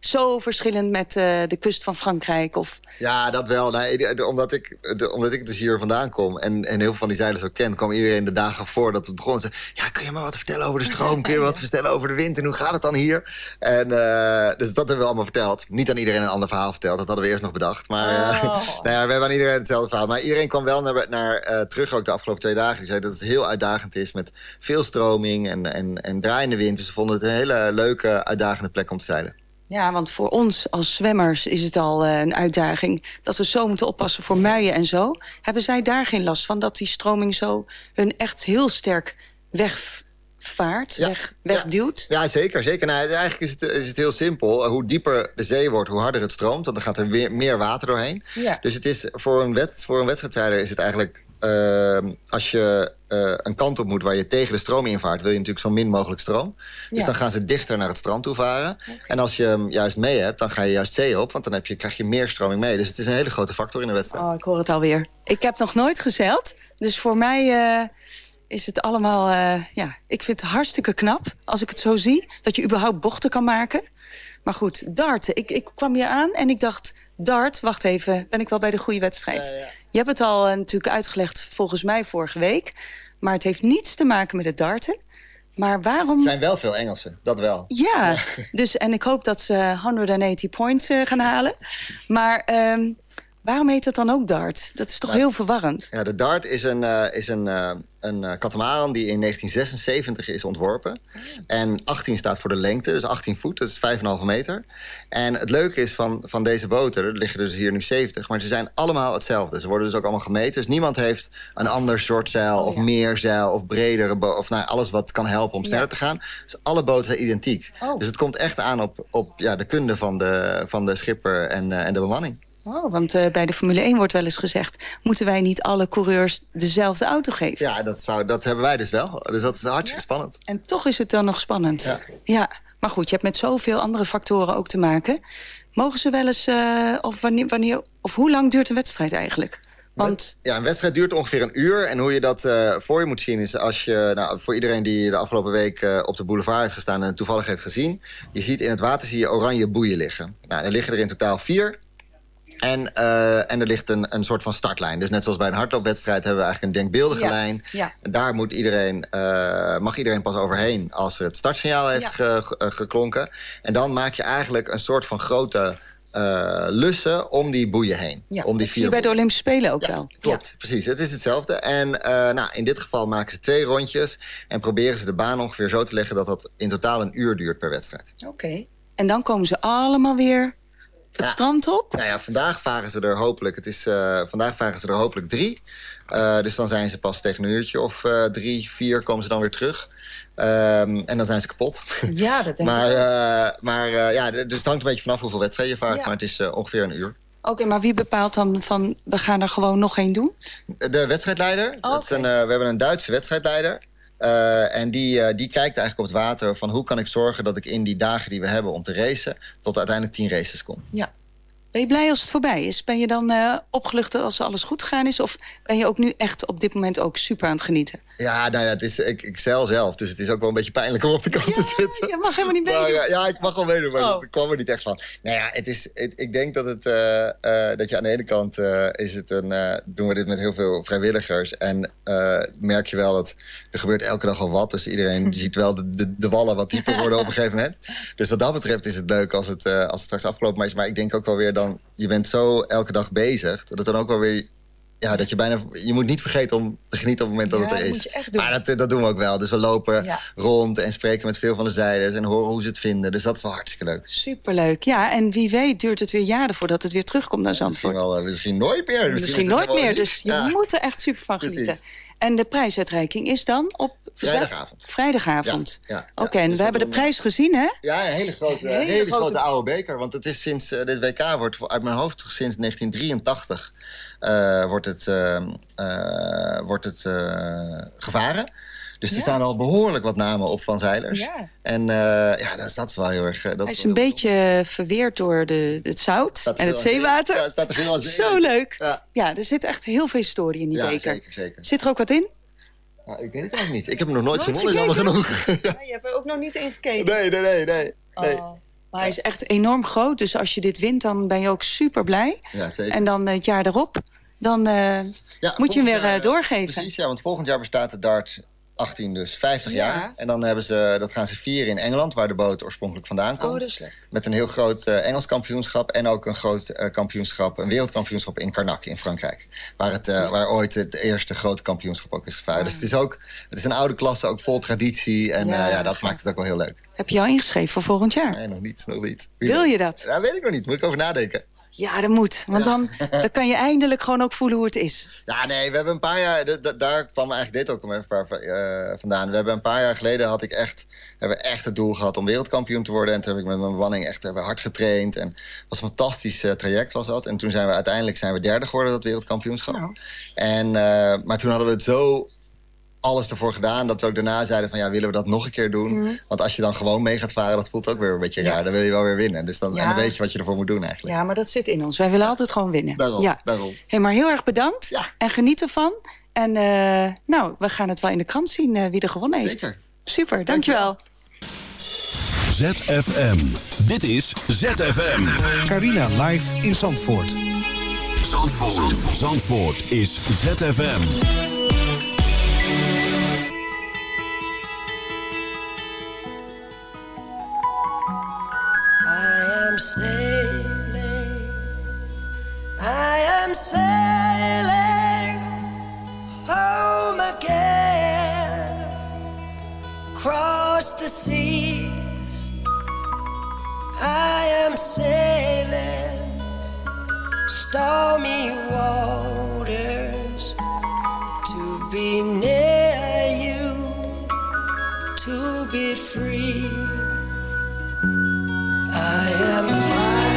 zo verschillend met de kust van Frankrijk? Of... Ja, dat wel. Nee, omdat, ik, omdat ik dus hier vandaan kom en, en heel veel van die zeilers ook ken... kwam iedereen de dagen voor dat het begon. Zei, ja, kun je me wat vertellen over de stroom? Kun je wat vertellen over de wind? En hoe gaat het dan hier? En, dus dat hebben we allemaal verteld. Niet aan iedereen een ander verhaal verteld. Dat hadden we eerst nog bedacht. Maar oh. nou ja, we hebben aan iedereen hetzelfde verhaal. Maar iedereen kwam wel naar, naar terug ook de afgelopen twee dagen. Die zei dat het heel uitdagend is met veel stroming en, en, en draaiende wind. Dus ze vonden het een hele leuke, uitdagende plek om te zeilen. Ja, want voor ons als zwemmers is het al uh, een uitdaging... dat we zo moeten oppassen voor muien en zo. Hebben zij daar geen last van, dat die stroming zo hun echt heel sterk wegvaart, ja. weg, wegduwt? Ja, ja, zeker. zeker. Nou, eigenlijk is het, is het heel simpel. Hoe dieper de zee wordt, hoe harder het stroomt. Want dan gaat er weer meer water doorheen. Ja. Dus het is, voor, een wet, voor een wedstrijdrijder is het eigenlijk... Uh, als je uh, een kant op moet waar je tegen de stroom invaart... wil je natuurlijk zo min mogelijk stroom. Dus Ja. dan gaan ze dichter naar het strand toe varen. En als je hem juist mee hebt, dan ga je juist zee op... want dan heb je, krijg je meer stroming mee. Dus het is een hele grote factor in de wedstrijd. Oh, ik hoor het alweer. Ik heb nog nooit gezeild. Dus voor mij uh, is het allemaal... Uh, ja, ik vind het hartstikke knap, als ik het zo zie... dat je überhaupt bochten kan maken. Maar goed, darten. Ik, ik kwam hier aan en ik dacht... dart, wacht even, ben ik wel bij de goede wedstrijd? Ja, ja. Je hebt het al uh, natuurlijk uitgelegd volgens mij vorige week. Maar het heeft niets te maken met het darten. Maar waarom... Er zijn wel veel Engelsen, dat wel. Ja, dus, en ik hoop dat ze 180 points uh, gaan halen. Maar um, waarom heet het dan ook dart? Dat is toch Nou, heel verwarrend? Ja, de dart is een, uh, is een, uh, een uh, katamaran die in 1976 is ontworpen. En 18 staat voor de lengte, dus 18 voet, dat is 5,5 meter. En het leuke is van, van deze boten, er liggen dus hier nu 70... maar ze zijn allemaal hetzelfde. Ze worden dus ook allemaal gemeten. Dus niemand heeft een ander soort zeil of meer zeil of bredere of nou, alles wat kan helpen om sneller Ja. te gaan. Dus alle boten zijn identiek. Oh. Dus het komt echt aan op, op ja, de kunde van de, van de schipper en, eh, en de bemanning. Oh, want uh, bij de Formule 1 wordt wel eens gezegd... moeten wij niet alle coureurs dezelfde auto geven? Ja, dat, zou, dat hebben wij dus wel. Dus dat is hartstikke spannend. En toch is het dan nog spannend. Ja. ja. Maar goed, je hebt met zoveel andere factoren ook te maken. Mogen ze wel eens... Uh, of, wanneer, wanneer, of hoe lang duurt een wedstrijd eigenlijk? Want... Ja, een wedstrijd duurt ongeveer een uur. En hoe je dat uh, voor je moet zien is als je... Nou, voor iedereen die de afgelopen week uh, op de boulevard heeft gestaan... en toevallig heeft gezien... je ziet in het water zie je oranje boeien liggen. Nou, er liggen er in totaal vier... En, uh, en er ligt een, een soort van startlijn. Dus net zoals bij een hardloopwedstrijd hebben we eigenlijk een denkbeeldige ja. lijn. Ja. En daar moet iedereen, uh, mag iedereen pas overheen als er het startsignaal heeft Ja. ge, ge, geklonken. En dan maak je eigenlijk een soort van grote uh, lussen om die boeien heen. Ja, om die dat zie je bij de Olympische Spelen ook ja, wel. Klopt, precies. Het is hetzelfde. En uh, nou, in dit geval maken ze twee rondjes... en proberen ze de baan ongeveer zo te leggen... dat dat in totaal een uur duurt per wedstrijd. Oké. Okay. En dan komen ze allemaal weer het ja. strand op? Nou ja, vandaag varen ze er hopelijk... Het is, uh, vandaag varen ze er hopelijk drie. Uh, dus dan zijn ze pas tegen een uurtje of uh, drie, vier komen ze dan weer terug. Um, en dan zijn ze kapot. Ja, dat denk maar, ik maar uh, ja, dus het hangt een beetje vanaf hoeveel wedstrijden je vaart. Ja. Maar het is ongeveer een uur. Oké, maar wie bepaalt dan van we gaan er gewoon nog één doen? De wedstrijdleider. Oh, dat is een, eh, we hebben een Duitse wedstrijdleider. Eh, en die, eh, die kijkt eigenlijk op het water van hoe kan ik zorgen dat ik in die dagen die we hebben om te racen... tot uiteindelijk tien races kom. Ja. Ben je blij als het voorbij is? Ben je dan eh, opgelucht als alles goed gegaan is? Of ben je ook nu echt op dit moment ook super aan het genieten? Ja, nou ja, het is, ik, ik zeil zelf, dus het is ook wel een beetje pijnlijk om op de kant te zitten. Je mag helemaal niet Maar, meedoen. ja, ja, ik mag wel meedoen, maar Oh. het kwam er niet echt van. Nou ja, het is, het- ik denk dat, het, eh, eh, dat je aan de ene kant is het een, doen we dit met heel veel vrijwilligers. En merk je wel dat er gebeurt elke dag al wat. Dus iedereen ziet wel de, de, de wallen wat dieper worden op een gegeven moment. Dus wat dat betreft is het leuk als het, als het straks afgelopen is. Maar ik denk ook wel weer dan, je bent zo elke dag bezig, dat het dan ook wel weer ja, dat je bijna... Je moet niet vergeten om te genieten op het moment Ja, dat het er dat is. moet je echt doen. Maar dat, dat doen we ook wel. Dus we lopen Ja. rond en spreken met veel van de zijders... en horen hoe ze het vinden. Dus dat is wel hartstikke leuk. Superleuk. Ja, en wie weet duurt het weer jaren voordat het weer terugkomt naar Misschien, Zandvoort. wel, eh, misschien nooit meer. Misschien, nooit meer. Dus je Ja. moet er echt super van Precies. En de prijsuitreiking is dan op... Vrijdagavond. Vrijdagavond. Ja, ja, Oké, en Dus we hebben de prijs gezien, hè? Ja, een hele grote, Een hele hele, grote- grote oude beker. Want het is sinds eh, dit WK wordt uit mijn hoofd sinds 1983 eh, wordt het, eh, wordt het gevaren. Dus er Ja. staan al behoorlijk wat namen op van zeilers. Ja. En eh, ja, dat, dat is wel heel erg. eh, Dat Hij is een beetje verweerd door de, het zout Staat en het zeewater. Ja, er staat er veel aan zee. Zo leuk. Ja. Ja, er zit echt heel veel historie in die beker. zeker, zeker. Zit er ook wat in? Nou, ik weet het eigenlijk niet. Ik heb hem nog nooit, Nooit gewonnen, jammer genoeg. Ja, je hebt er ook nog niet in gekeken. nee, nee, nee, nee. nee. Oh. Maar hij is echt enorm groot. Dus als je dit wint, dan ben je ook super blij. Ja, zeker. En dan het jaar erop, dan eh, Ja, moet je hem weer jaar, doorgeven. Precies, ja, want volgend jaar bestaat de dart 18 dus 50 Ja. jaar. En dan hebben ze, dat gaan ze vieren in Engeland, waar de boot oorspronkelijk vandaan komt. Oh, dat is leuk. Met een heel groot eh, Engels kampioenschap en ook een groot eh, kampioenschap, een wereldkampioenschap in Karnak in Frankrijk. Waar, het, eh, waar ooit het eerste grote kampioenschap ook is gevaren. Dus het is ook, het is een oude klasse, ook vol traditie. En Ja, dat maakt het ook wel heel leuk. Heb je al ingeschreven voor volgend jaar? Nee, nog niet, nog niet. Wil je dat? Ja, weet ik nog niet. Moet ik over nadenken. Ja, dat moet. Want dan, dan kan je eindelijk gewoon ook voelen hoe het is. Ja, nee, we hebben een paar jaar... Daar kwam eigenlijk dit ook om even waar- eh, vandaan. We hebben een paar jaar geleden had ik echt, hebben we echt het doel gehad om wereldkampioen te worden. En toen heb ik met mijn bemanning echt hebben we hard getraind. En het was een fantastisch eh, traject was dat. En toen zijn we uiteindelijk zijn we derde geworden, dat wereldkampioenschap. Nou. En, eh, maar toen hadden we het zo alles ervoor gedaan... dat we ook daarna zeiden van ja, willen we dat nog een keer doen? Mhm. Want als je dan gewoon mee gaat varen, dat voelt ook weer een beetje Ja. raar. Dan wil je wel weer winnen. Dus dan, Ja. En dan weet je wat je ervoor moet doen eigenlijk. Ja, maar dat zit in ons. Wij willen altijd gewoon winnen. Daarom, ja. daarom. Hey, maar heel erg bedankt. Ja. En geniet ervan. En eh, nou, we gaan het wel in de krant zien eh, wie er gewonnen heeft. Zeker. Super, dankjewel. ZFM. Dit is ZFM. Carina live in Zandvoort. Zandvoort. Zandvoort is ZFM. Sailing, I am sailing home again, across the sea. I am sailing stormy waters to be near you, to be free. I am flying.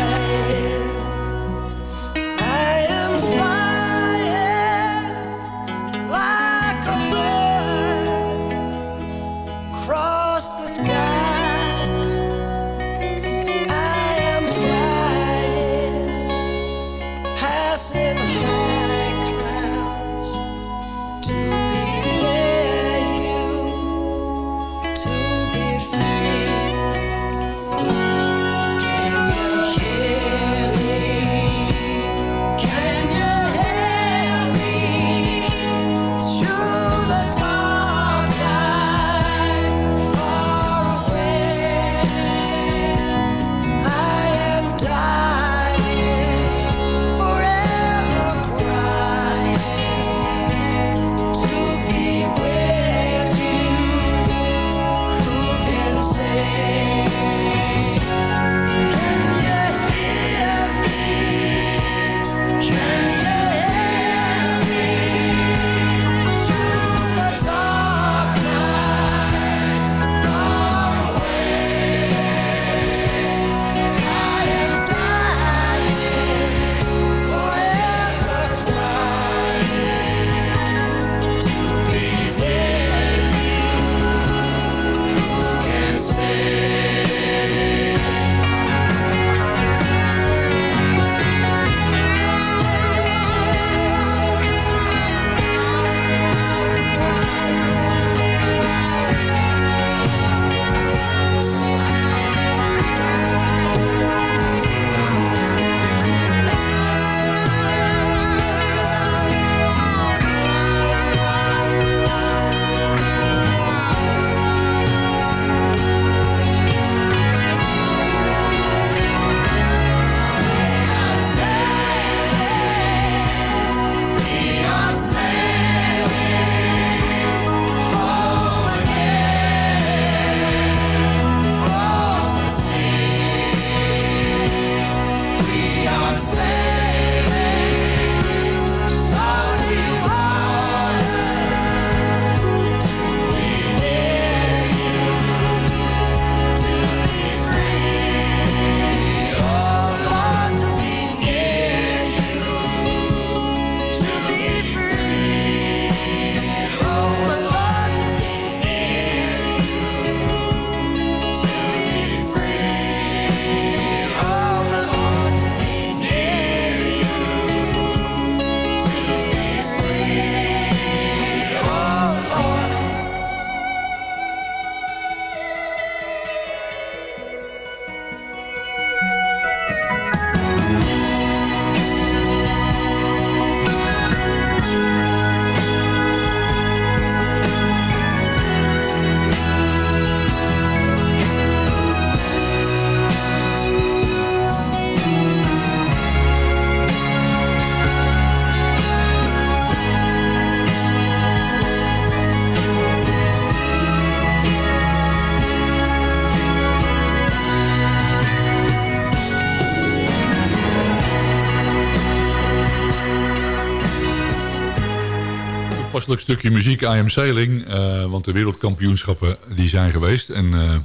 Stukje muziek I Am Sailing. eh, want de wereldkampioenschappen die zijn geweest. En eh,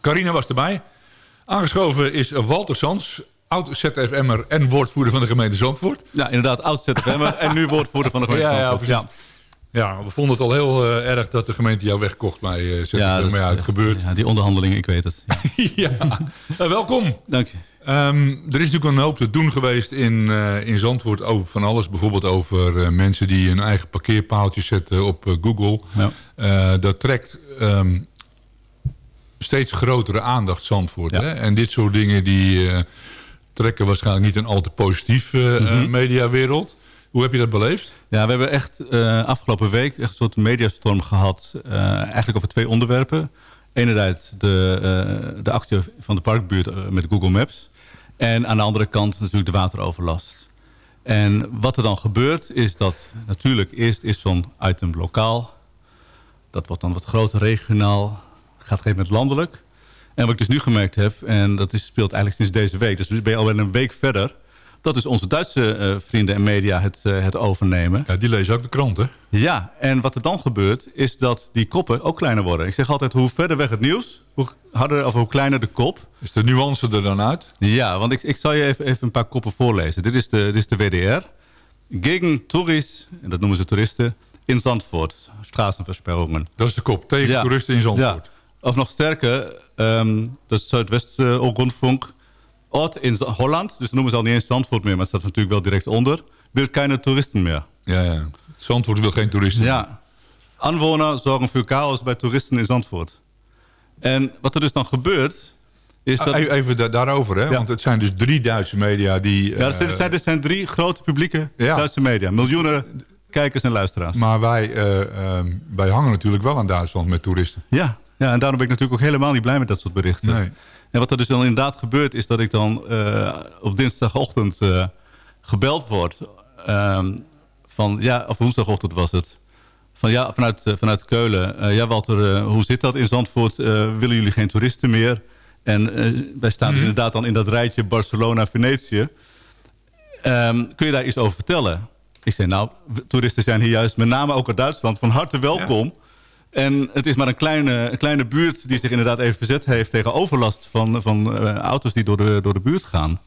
Carina was erbij. Aangeschoven is Walter Sans, oud-ZFM'er en woordvoerder van de gemeente Zandvoort. Ja, inderdaad, oud-ZFM'er en nu woordvoerder van de gemeente Ja, ja, Zandvoort. precies. Ja, we vonden het al heel eh, erg dat de gemeente jou wegkocht bij eh ZFM. Ja, dat- maar ja, het gebeurt. Ja, die onderhandelingen, ik weet het. Ja. ja. Welkom. Dank je. Ehm, er is natuurlijk een hoop te doen geweest in, eh, in Zandvoort over van alles. Bijvoorbeeld over eh, mensen die hun eigen parkeerpaaltje zetten op eh, Google. Ja. Dat trekt ehm, steeds grotere aandacht Zandvoort. Ja. Hè? En dit soort dingen die trekken waarschijnlijk niet een al te positieve Mhm. mediawereld. Hoe heb je dat beleefd? Ja, we hebben echt afgelopen week echt een soort mediastorm gehad. eh, eigenlijk over twee onderwerpen. Enerzijds de, eh, de actie van de parkbuurt met Google Maps. En aan de andere kant natuurlijk de wateroverlast. En wat er dan gebeurt is dat natuurlijk eerst is zo'n item lokaal. Dat wordt dan wat groter regionaal. Gaat op een gegeven moment landelijk. En wat ik dus nu gemerkt heb, en dat is, speelt eigenlijk sinds deze week. Dus ben je alweer een week verder. Dat dus onze Duitse eh, vrienden en media het, eh, het overnemen. Ja, die lezen ook de krant, hè? Ja, en wat er dan gebeurt, is dat die koppen ook kleiner worden. Ik zeg altijd, hoe verder weg het nieuws, hoe harder of hoe kleiner de kop. Is de nuance er dan uit? Ja, want ik, ik zal je even, even een paar koppen voorlezen. Dit is de, dit is de WDR. Gegen Touris, en dat noemen ze toeristen, in Zandvoort. Straßenversperrungen. Dat is de kop. Tegen toeristen in Zandvoort. Ja. Of nog sterker, ehm dat is Zuidwest-Rundfunk. Ort in Holland, dus noemen ze al niet eens Zandvoort meer... maar het staat natuurlijk wel direct onder. Wil keine toeristen meer. Ja, ja. Zandvoort wil geen toeristen. Ja. Anwoner zorgen voor chaos bij toeristen in Zandvoort. En wat er dus dan gebeurt... Is dat, Ah, Even, even da- daarover, hè? Ja. Want het zijn dus drie Duitse media die... ja, eh, zijn, er zijn drie grote publieke Ja. Duitse media. Miljoenen kijkers en luisteraars. Maar wij, eh, ehm, wij hangen natuurlijk wel aan Duitsland met toeristen. Ja, ja, en daarom ben ik natuurlijk ook helemaal niet blij met dat soort berichten. Nee. En wat er dus dan inderdaad gebeurt... is dat ik dan eh, op dinsdagochtend eh, gebeld word. ehm, van, ja, of woensdagochtend was het. Van ja, vanuit, eh, vanuit Keulen. Ja, Walter, hoe zit dat in Zandvoort? Willen jullie geen toeristen meer? En wij staan dus inderdaad dan in dat rijtje Barcelona-Venetië. Ehm, kun je daar iets over vertellen? Ik zei, nou, toeristen zijn hier juist met name ook uit Duitsland van harte welkom. En het is maar een kleine, een kleine buurt die zich inderdaad even verzet heeft... tegen overlast van, van eh, auto's die door de, door de buurt gaan.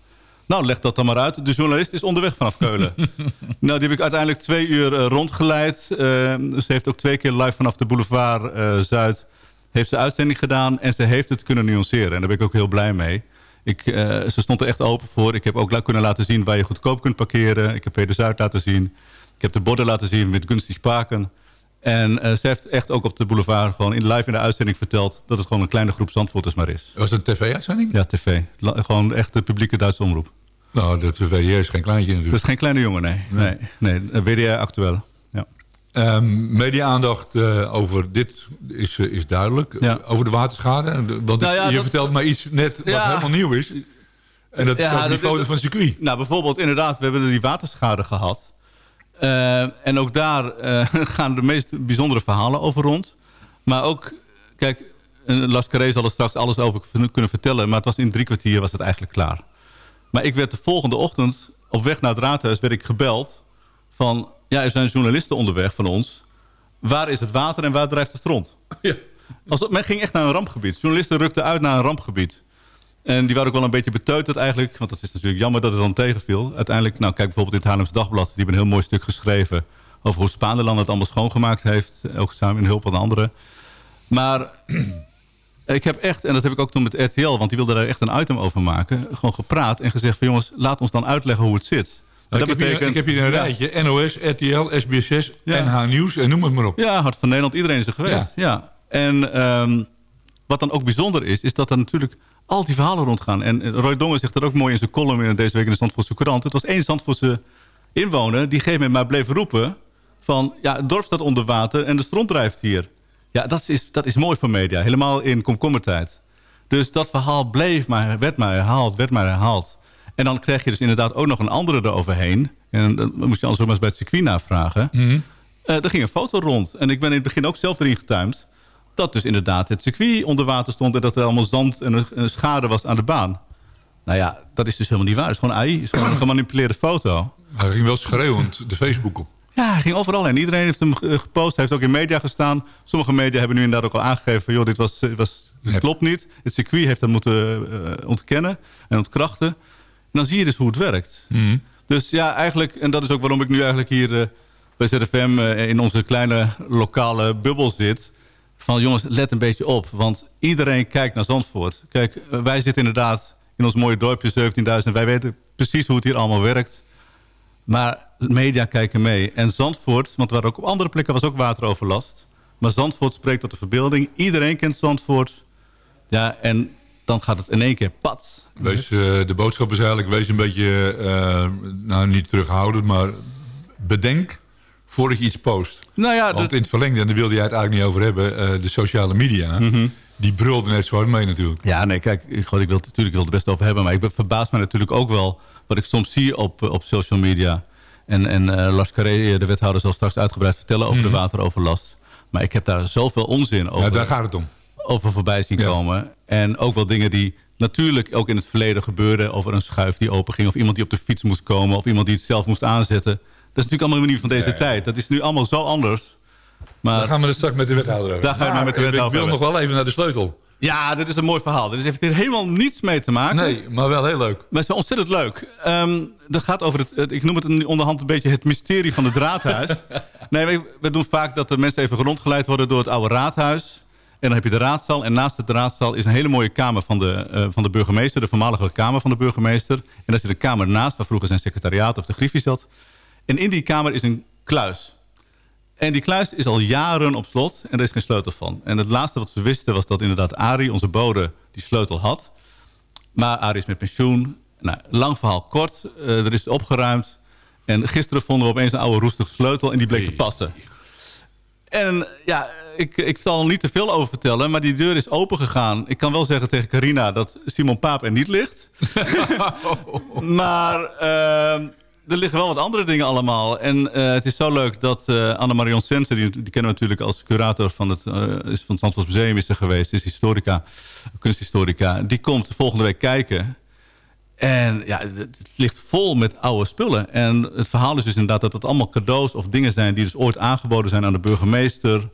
Nou, leg dat dan maar uit. De journalist is onderweg vanaf Keulen. nou, die heb ik uiteindelijk twee uur eh, rondgeleid. Eh, ze heeft ook twee keer live vanaf de boulevard Zuid... heeft ze uitzending gedaan en ze heeft het kunnen nuanceren. En daar ben ik ook heel blij mee. Ik, ze stond er echt open voor. Ik heb ook kunnen laten zien waar je goedkoop kunt parkeren. Ik heb Peter Zuid laten zien. Ik heb de borden laten zien met gunstig parken. En eh, ze heeft echt ook op de boulevard gewoon in live in de uitzending verteld... dat het gewoon een kleine groep Zandvoorters maar is. Was het een tv-uitzending? Ja, tv. La- gewoon echt de publieke Duitse omroep. Nou, de VDR is geen kleintje Dat natuurlijk. is geen kleine jongen, nee. Nee, nee. eh, WDR actueel. Ja. Ehm, Media-aandacht eh, over dit is, eh, is duidelijk. Ja. Over de waterschade. De- Want Nou ja, je dat- vertelt maar iets net wat helemaal nieuw is. En dat is Ja, over die dat- foto dat- van het circuit. Nou, bijvoorbeeld inderdaad, we hebben die waterschade gehad. Eh, en ook daar eh, gaan de meest bijzondere verhalen over rond. Maar ook, kijk, eh, Las Carré zal er straks alles over kunnen vertellen... maar het was in drie kwartier was het eigenlijk klaar. Maar ik werd de volgende ochtend op weg naar het raadhuis werd ik gebeld... van, ja, er zijn journalisten onderweg van ons. Waar is het water en waar drijft het rond? Ja. Als, men ging echt naar een rampgebied. Journalisten rukten uit naar een rampgebied. En die waren ook wel een beetje beteuterd eigenlijk. Want het is natuurlijk jammer dat het dan tegenviel. Uiteindelijk, nou kijk bijvoorbeeld in het Haarlems Dagblad. Die hebben een heel mooi stuk geschreven... over hoe Spaanderland het allemaal schoongemaakt heeft. Ook samen in hulp van anderen. Maar ik heb echt, en dat heb ik ook toen met RTL... want die wilde daar echt een item over maken... gewoon gepraat en gezegd van jongens, laat ons dan uitleggen hoe het zit. Nou, ik, heb hier, ik heb hier een Ja. rijtje. NOS, RTL, SBS6, Ja. NH Nieuws en noem het maar op. Ja, Hart van Nederland, iedereen is er geweest. Ja. En ehm, wat dan ook bijzonder is, is dat er natuurlijk al die verhalen rondgaan. En eh, Roy Dongen zegt dat ook mooi in zijn column in deze week in de Zandvoortse Courant. Het was één Zandvoortse inwoner die gegeven moment maar bleef roepen... van ja, het dorp staat onder water en de stront drijft hier. Ja, dat is, dat is mooi voor media, helemaal in komkommertijd. Dus dat verhaal bleef maar, werd maar herhaald, werd maar herhaald. En dan krijg je dus inderdaad ook nog een andere eroverheen. En dan moest je anders ook maar eens bij het circuit navragen. Eh, er ging een foto rond. En ik ben in het begin ook zelf erin getuimd. Dat dus inderdaad het circuit onder water stond... en dat er allemaal zand en een- schade was aan de baan. Nou ja, dat is dus helemaal niet waar. Het is gewoon AI. Het is gewoon een gemanipuleerde foto. Hij ging wel schreeuwend de Facebook op. Ja, hij ging overal heen. Iedereen heeft hem ge- gepost. Hij heeft ook in media gestaan. Sommige media hebben nu inderdaad ook al aangegeven... Van, joh, dit, was, dit, was, dit klopt niet. Het circuit heeft dat moeten eh, ontkennen en ontkrachten. En dan zie je dus hoe het werkt. Mhm. Dus ja, eigenlijk... En dat is ook waarom ik nu eigenlijk hier eh, bij ZFM... eh, in onze kleine lokale bubbel zit... Van jongens, let een beetje op. Want iedereen kijkt naar Zandvoort. Kijk, eh, wij zitten inderdaad in ons mooie dorpje 17.000. Wij weten precies hoe het hier allemaal werkt. Maar media kijken mee. En Zandvoort, want waren ook op andere plekken was ook wateroverlast. Maar Zandvoort spreekt tot de verbeelding. Iedereen kent Zandvoort. Ja, en dan gaat het in één keer pad. Wees, eh, de boodschap is eigenlijk, wees een beetje, eh, nou niet terughoudend, maar bedenk voordat je iets post. Nou ja, Want in het verlengde, en daar wilde jij het eigenlijk niet over hebben, eh, de sociale media, die brulden net zo hard mee natuurlijk. Ja, nee, kijk, ik, God, ik wil het natuurlijk wil het best over hebben. Maar ik verbaas me natuurlijk ook wel wat ik soms zie op, op social media. En, en eh, Lars Carré, de wethouder, zal straks uitgebreid vertellen over de wateroverlast. Maar ik heb daar zoveel onzin over, Ja, daar gaat het om. over voorbij zien komen. En ook wel dingen die natuurlijk ook in het verleden gebeurden. Over een schuif die open ging. Of iemand die op de fiets moest komen. Of iemand die het zelf moest aanzetten. Dat is natuurlijk allemaal niet van deze tijd. Dat is nu allemaal zo anders. Maar Daar gaan we het straks met de wethouder over. Daar gaan we het met de Maar wethouder Ik wil nog wel even naar de sleutel. Ja, dit is een mooi verhaal. Dit heeft hier helemaal niets mee te maken. Nee, maar wel heel leuk. Maar het is wel ontzettend leuk. Ehm dat gaat over het, het- ik noem het een- onderhand een beetje het mysterie van het raadhuis. nee, we, we doen vaak dat de mensen even rondgeleid worden door het oude raadhuis. En dan heb je de raadzaal. En naast het raadzaal is een hele mooie kamer van de, eh, van de burgemeester. De voormalige kamer van de burgemeester. En daar zit een kamer naast, waar vroeger zijn secretariaat of de griffie zat. En in die kamer is een kluis. En die kluis is al jaren op slot en er is geen sleutel van. En het laatste wat we wisten was dat inderdaad Arie, onze bode, die sleutel had. Maar Arie is met pensioen. Nou, lang verhaal kort, eh, er is opgeruimd. En gisteren vonden we opeens een oude roestige sleutel en die bleek te passen. En ja, ik, ik zal er niet te veel over vertellen, maar die deur is open gegaan. Ik kan wel zeggen tegen Carina dat Simon Paap er niet ligt. maar ehm, er liggen wel wat andere dingen allemaal. En eh, het is zo leuk dat eh Anne-Marion Sensen, die, die kennen we natuurlijk als curator van het, is van het Zandvoors Museum is er geweest. Is historica, kunsthistorica. Die komt volgende week kijken. En ja, het ligt vol met oude spullen. En het verhaal is dus inderdaad dat het allemaal cadeaus of dingen zijn... die dus ooit aangeboden zijn aan de burgemeester.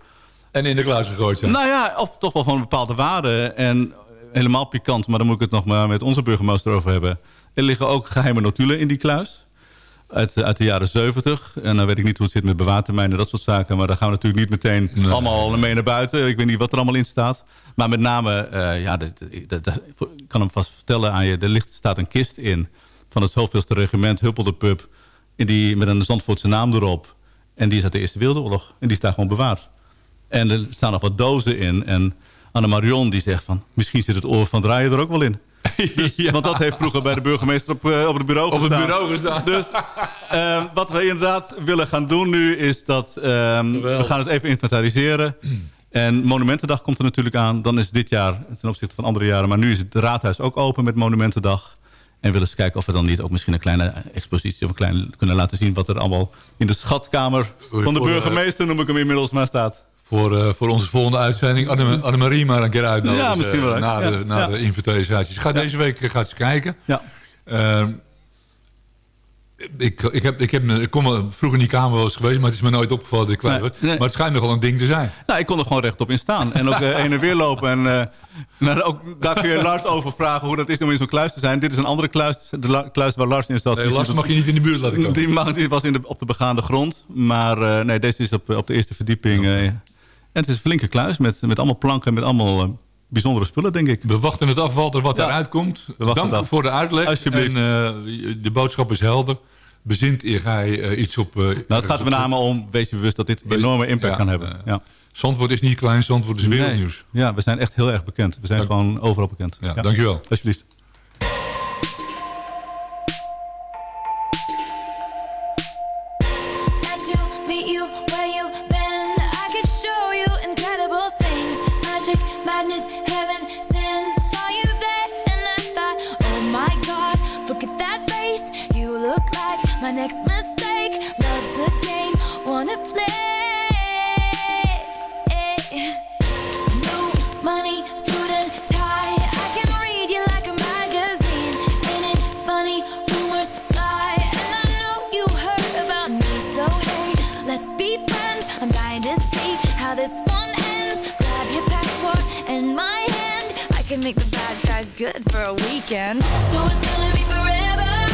En in de kluis gegooid zijn. Nou ja, of toch wel van een bepaalde waarde. En helemaal pikant, maar dan moet ik het nog maar met onze burgemeester over hebben. Er liggen ook geheime notulen in die kluis. Uit, uit de jaren 70. En dan weet ik niet hoe het zit met bewaartermijnen en dat soort zaken. Maar daar gaan we natuurlijk niet meteen allemaal mee naar buiten. Ik weet niet wat er allemaal in staat. Maar met name, eh, ja, ik kan hem vast vertellen aan je. Er ligt, staat een kist in van het zoveelste regiment Huppelde Pub. In die, met een Zandvoortse naam erop. En die is uit de Eerste Wereldoorlog. En die is daar gewoon bewaard. En er staan nog wat dozen in. En Anne Marion die zegt van... misschien zit het oor van draaien er ook wel in. Dus, Want dat heeft vroeger bij de burgemeester op, eh, op het bureau Op het gestaan. bureau gestaan. Dus eh, wat we inderdaad willen gaan doen nu... is dat ehm, we gaan het even inventariseren. En Monumentendag komt er natuurlijk aan. Dan is dit jaar ten opzichte van andere jaren... maar nu is het raadhuis ook open met Monumentendag. En willen eens kijken of we dan niet ook misschien een kleine expositie... of een klein, kunnen laten zien wat er allemaal in de schatkamer... van de burgemeester, noem ik hem inmiddels maar, staat. Voor, eh, voor onze volgende uitzending Anne- Annemarie maar een keer uitnodigen. Ja, misschien wel. Na, de, na de inventarisaties. Ga deze week eh, gaat ze kijken. Ja. Ehm, ik, ik, heb, ik, heb, ik kom vroeger in die kamer wel eens geweest, maar het is me nooit opgevallen dat ik klein Nee. Maar het schijnt nog wel een ding te zijn. Nou, ik kon er gewoon rechtop in staan. En ook eh, heen en weer lopen. En nou, ook, daar kun je Lars over vragen hoe dat is om in zo'n kluis te zijn. Dit is een andere kluis. De kluis waar Lars in zat. Nee, Lars mag je niet in de buurt laten komen. Die, mag, die was in de, op de begaande grond. Maar nee, deze is op, op de eerste verdieping. En het is een flinke kluis met, met allemaal planken. Met allemaal eh, bijzondere spullen, denk ik. We wachten het af, Walter, wat Ja. eruit komt. Dank voor de uitleg. Alsjeblieft. En eh, de boodschap is helder. Bezint eer gij eh, iets op... Nou, het gaat er met name om, wees je bewust dat dit enorme impact Ja, kan hebben. Ja. Zandvoort is niet klein, Zandvoort is wereldnieuws. Nee. Ja, we zijn echt heel erg bekend. We zijn Dank- gewoon overal bekend. Ja, dankjewel. Alsjeblieft. my next mistake. Love's a game, wanna play. New money, student tie. I can read you like a magazine. Ain't it funny? Rumors fly, and I know you heard about me. So hey, let's be friends. I'm dying to see how this one ends. Grab your passport and my hand. I can make the bad guys good for a weekend. So it's gonna be forever.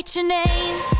Write your name.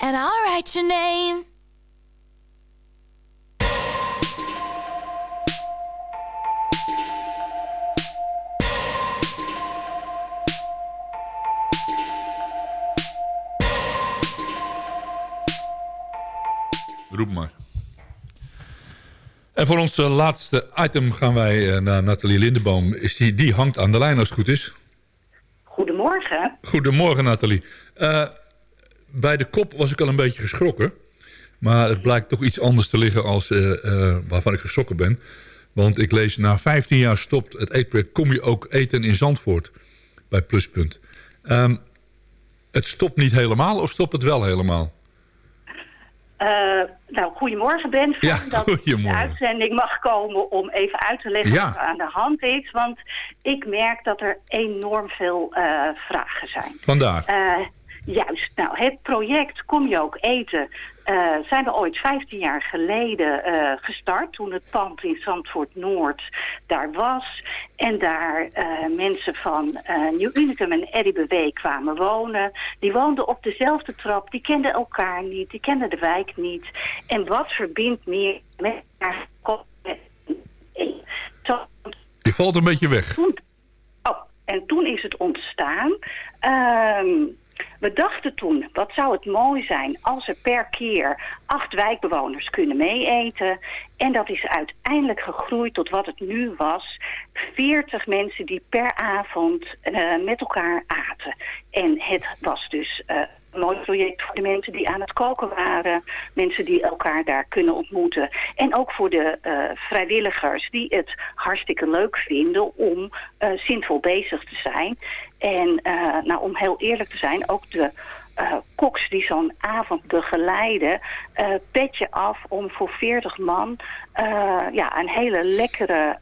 And I'll write your name. Roep maar. En voor ons eh, laatste item gaan wij eh, naar Nathalie Lindeboom. Is die, die hangt aan de lijn als het goed is. Goedemorgen. Goedemorgen Nathalie. Eh, bij de kop was ik al een beetje geschrokken. Maar het blijkt toch iets anders te liggen als eh, eh, waarvan ik geschrokken ben. Want ik lees, na 15 jaar stopt het eetproject... kom je ook eten in Zandvoort bij Pluspunt. Ehm, het stopt niet helemaal of stopt het wel helemaal? Eh, nou, goedemorgen Ben. Ja, dat de uitzending mag komen om even uit te leggen Ja. wat er aan de hand is. Want ik merk dat er enorm veel vragen zijn. Vandaar. Eh, juist. Nou, het project Kom je ook eten... eh, zijn we ooit 15 jaar geleden eh, gestart... toen het pand in Zandvoort Noord daar was. En daar eh, mensen van Nieuw Unicum en Eddie Bewe kwamen wonen. Die woonden op dezelfde trap. Die kenden elkaar niet. Die kenden de wijk niet. En wat verbindt meer met elkaar... Je valt een beetje weg. Oh, en toen is het ontstaan. We dachten toen, wat zou het mooi zijn als er per keer acht wijkbewoners kunnen meeeten. En dat is uiteindelijk gegroeid tot wat het nu was. 40 mensen die per avond eh, met elkaar aten. En het was dus eh, mooi project voor de mensen die aan het koken waren. Mensen die elkaar daar kunnen ontmoeten. En ook voor de eh, vrijwilligers die het hartstikke leuk vinden om eh, zinvol bezig te zijn. En eh, nou, om heel eerlijk te zijn, ook de koks die zo'n avond begeleiden, eh, petje af om voor 40 man ja, een hele lekkere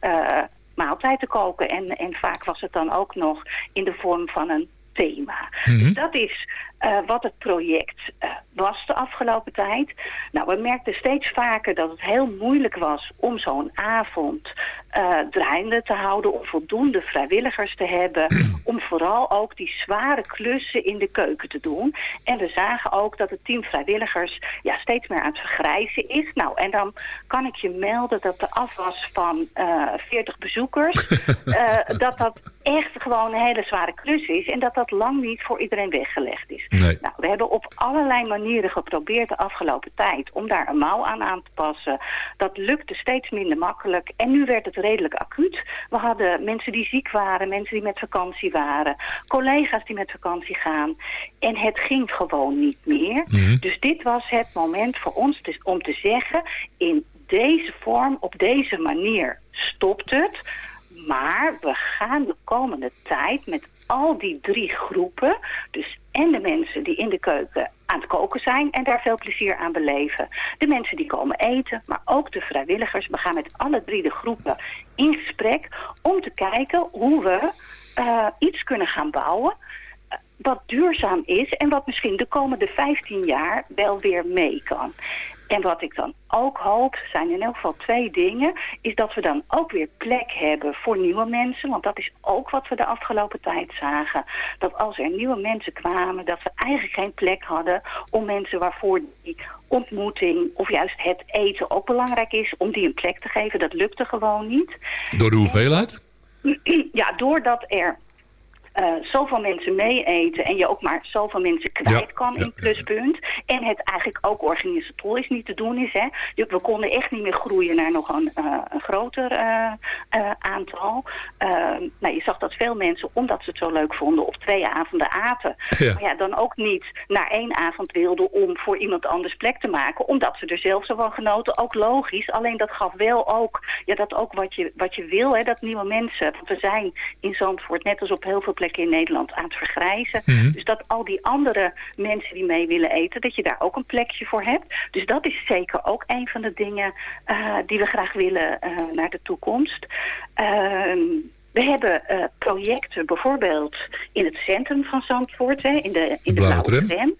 maaltijd te koken. En, en vaak was het dan ook nog in de vorm van een thema. Dus dat is eh, wat het project eh, was de afgelopen tijd. Nou, we merkten steeds vaker dat het heel moeilijk was om zo'n avond eh, draaiende te houden, om voldoende vrijwilligers te hebben, om vooral ook die zware klussen in de keuken te doen. En we zagen ook dat het team vrijwilligers ja, steeds meer aan het vergrijzen is. Nou, en dan kan ik je melden dat de afwas van eh 40 bezoekers, dat dat echt gewoon een hele zware klus is en dat dat lang niet voor iedereen weggelegd is. Nee. Nou, we hebben op allerlei manieren geprobeerd de afgelopen tijd om daar een mouw aan aan te passen. Dat lukte steeds minder makkelijk en nu werd het redelijk acuut. We hadden mensen die ziek waren, mensen die met vakantie waren, collega's die met vakantie gaan. En het ging gewoon niet meer. Dus dit was het moment voor ons om te zeggen, in deze vorm, op deze manier stopt het. Maar we gaan de komende tijd met al die drie groepen, dus en de mensen die in de keuken aan het koken zijn en daar veel plezier aan beleven. De mensen die komen eten, maar ook de vrijwilligers. We gaan met alle drie de groepen in gesprek om te kijken hoe we eh, iets kunnen gaan bouwen eh, wat duurzaam is en wat misschien de komende 15 jaar wel weer mee kan. En wat ik dan ook hoop, zijn in elk geval twee dingen, is dat we dan ook weer plek hebben voor nieuwe mensen. Want dat is ook wat we de afgelopen tijd zagen. Dat als er nieuwe mensen kwamen, dat we eigenlijk geen plek hadden om mensen waarvoor die ontmoeting of juist het eten ook belangrijk is, om die een plek te geven. Dat lukte gewoon niet. Door de hoeveelheid? Ja, doordat er eh, zoveel mensen mee eten en je ook maar zoveel mensen kwijt Ja, kan ja, in pluspunt. En het eigenlijk ook organisatorisch niet te doen is. Hè. Dus we konden echt niet meer groeien naar nog een, eh, een groter eh, aantal. Eh, nou, je zag dat veel mensen, omdat ze het zo leuk vonden, op twee avonden aten. Ja. Maar ja, dan ook niet naar één avond wilden om voor iemand anders plek te maken. Omdat ze er zelf zo van genoten. Ook logisch. Alleen dat gaf wel ook, ja, dat ook wat je, wat je wil. Hè, dat nieuwe mensen, want we zijn in Zandvoort net als op heel veel plekken in Nederland aan het vergrijzen. Dus dat al die andere mensen die mee willen eten, dat je daar ook een plekje voor hebt. Dus dat is zeker ook een van de dingen eh, die we graag willen eh, naar de toekomst. Ehm, we hebben eh, projecten bijvoorbeeld in het centrum van Zandvoort, hè, in de, in de Blauwe. Tram.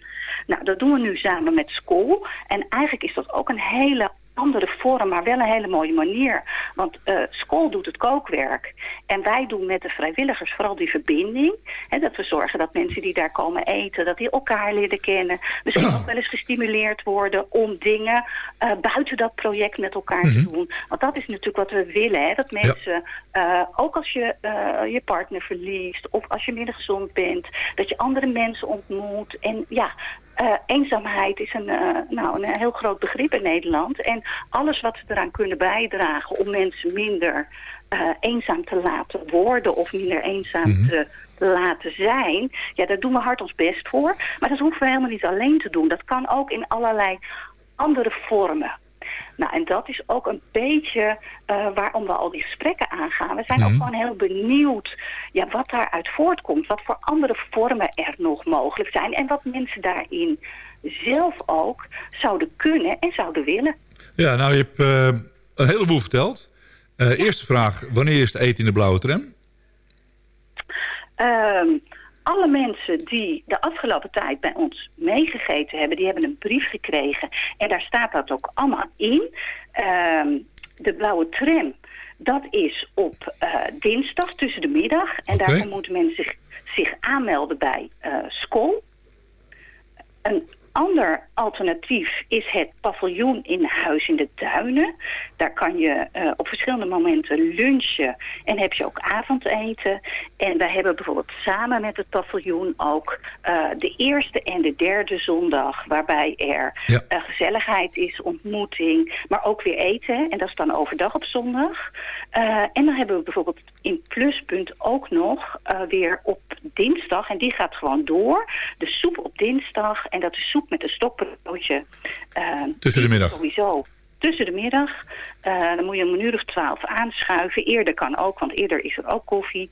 Nou, dat doen we nu samen met school. En eigenlijk is dat ook een hele andere vorm, maar wel een hele mooie manier. Want eh school doet het kookwerk. En wij doen met de vrijwilligers vooral die verbinding. Hè, dat we zorgen dat mensen die daar komen eten, dat die elkaar leren kennen. Misschien ook wel eens gestimuleerd worden om dingen eh, buiten dat project met elkaar te doen. Want dat is natuurlijk wat we willen. Hè? Dat mensen, eh, ook als je je partner verliest of als je minder gezond bent, dat je andere mensen ontmoet. En ja, eh, eenzaamheid is een, eh, nou, een heel groot begrip in Nederland. En alles wat we eraan kunnen bijdragen om mensen minder eh, eenzaam te laten worden of minder eenzaam te laten zijn, ja, daar doen we hard ons best voor. Maar dat hoeven we helemaal niet alleen te doen. Dat kan ook in allerlei andere vormen. Nou, en dat is ook een beetje eh, waarom we al die gesprekken aangaan. We zijn ook gewoon heel benieuwd ja, wat daaruit voortkomt. Wat voor andere vormen er nog mogelijk zijn. En wat mensen daarin zelf ook zouden kunnen en zouden willen. Ja, nou, je hebt eh, een heleboel verteld. Eh, eerste vraag, wanneer is het eten in de blauwe tram? Ehm, alle mensen die de afgelopen tijd bij ons meegegeten hebben, die hebben een brief gekregen. En daar staat dat ook allemaal in. Ehm, de blauwe tram, dat is op eh, dinsdag tussen de middag. En daarvoor moeten mensen zich, zich aanmelden bij eh, school. Een ander alternatief is het paviljoen in Huis in de Duinen. Daar kan je eh, op verschillende momenten lunchen En heb je ook avondeten. En wij hebben bijvoorbeeld samen met het paviljoen ook eh, de eerste en de derde zondag... waarbij er eh, gezelligheid is, ontmoeting, maar ook weer eten. En dat is dan overdag op zondag. En dan hebben we bijvoorbeeld in Pluspunt ook nog weer op dinsdag... en die gaat gewoon door, de soep op dinsdag... en dat is soep met een stokbroodje. Tussen de middag? Sowieso tussen de middag. Uh, dan moet je om een uur of twaalf aanschuiven. Eerder kan ook, want eerder is er ook koffie.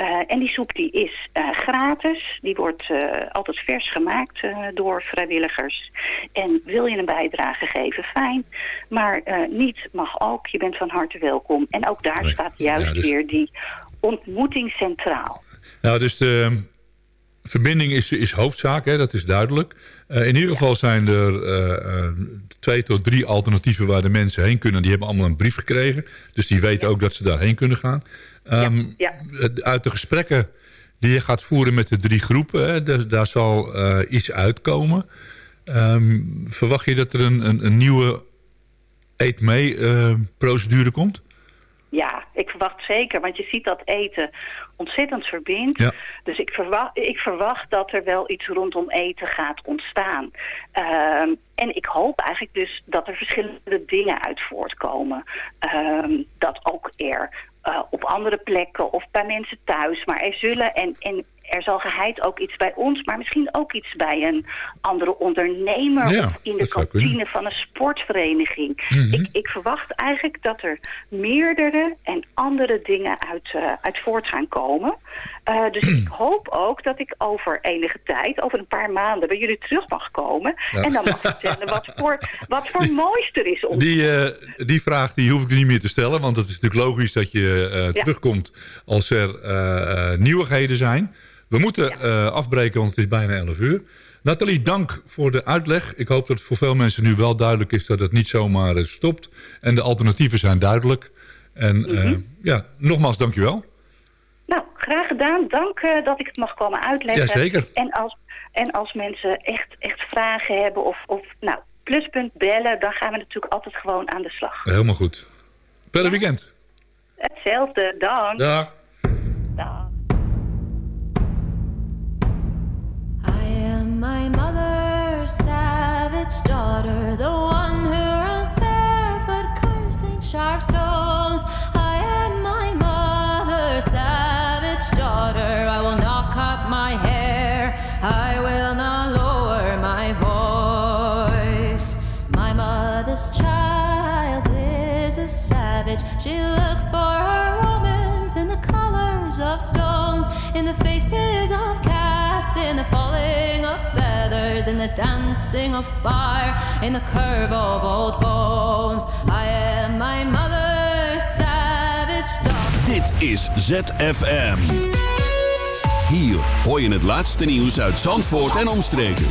Uh, en die soep die is uh, gratis. Die wordt altijd vers gemaakt door vrijwilligers. En wil je een bijdrage geven, fijn. Maar niet mag ook. Je bent van harte welkom. En ook daar staat juist ja, dus... weer die ontmoeting centraal. Nou, dus de verbinding is, is hoofdzaak, hè? dat is duidelijk. Uh, in ieder geval zijn er uh, uh, twee tot drie alternatieven waar de mensen heen kunnen. Die hebben allemaal een brief gekregen. Dus die weten ook dat ze daarheen kunnen gaan. Um, ja. Ja. Uit de gesprekken die je gaat voeren met de drie groepen, hè, daar, daar zal iets uitkomen. Um, verwacht je dat er een, een, een nieuwe eet mee procedure komt? Ja, ik verwacht zeker. Want je ziet dat eten ontzettend verbindt. Ja. Dus ik verwacht, ik verwacht dat er wel iets rondom eten gaat ontstaan. Uh, en ik hoop eigenlijk dus dat er verschillende dingen uit voortkomen. Uh, dat ook er uh, op andere plekken of bij mensen thuis. Maar er zullen, en, en er zal geheid ook iets bij ons, maar misschien ook iets bij een andere ondernemer ja, of in de kantine van een sportvereniging. Mm -hmm. ik, ik, verwacht eigenlijk dat er meerdere en andere dingen uit, uh, uit voort gaan komen. Uh, dus ik hoop ook dat ik over enige tijd, over een paar maanden, bij jullie terug mag komen. Ja. En dan mag vertellen wat voor, wat voor die, moois er is. Om... Die, uh, die vraag die hoef ik niet meer te stellen, want het is natuurlijk logisch dat je ja. terugkomt als er nieuwigheden zijn. We moeten ja. afbreken, want het is bijna 11 uur. Nathalie, dank voor de uitleg. Ik hoop dat het voor veel mensen nu wel duidelijk is dat het niet zomaar stopt. En de alternatieven zijn duidelijk. En mm -hmm. ja, nogmaals dankjewel. Nou, graag gedaan. Dank uh, dat ik het mag komen uitleggen. Jazeker. En als, en als mensen echt, echt vragen hebben of, of nou, pluspunt bellen... dan gaan we natuurlijk altijd gewoon aan de slag. Helemaal goed. Prettig ja. weekend. Hetzelfde. Dank. Dag. Dag. my mother's savage daughter, the one who runs barefoot, cursing sharp stones. I of stones, in the faces of cats, in the falling of feathers, in the dancing of fire, in the curve of old bones. I am my mother's savage dog. Dit is ZFM. Hier hoor je het laatste nieuws uit Zandvoort en omstreken.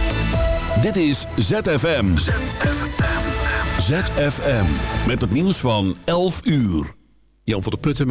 Dit is ZFM. ZFM. ZFM. Met het nieuws van 11 uur. Jan van der Putten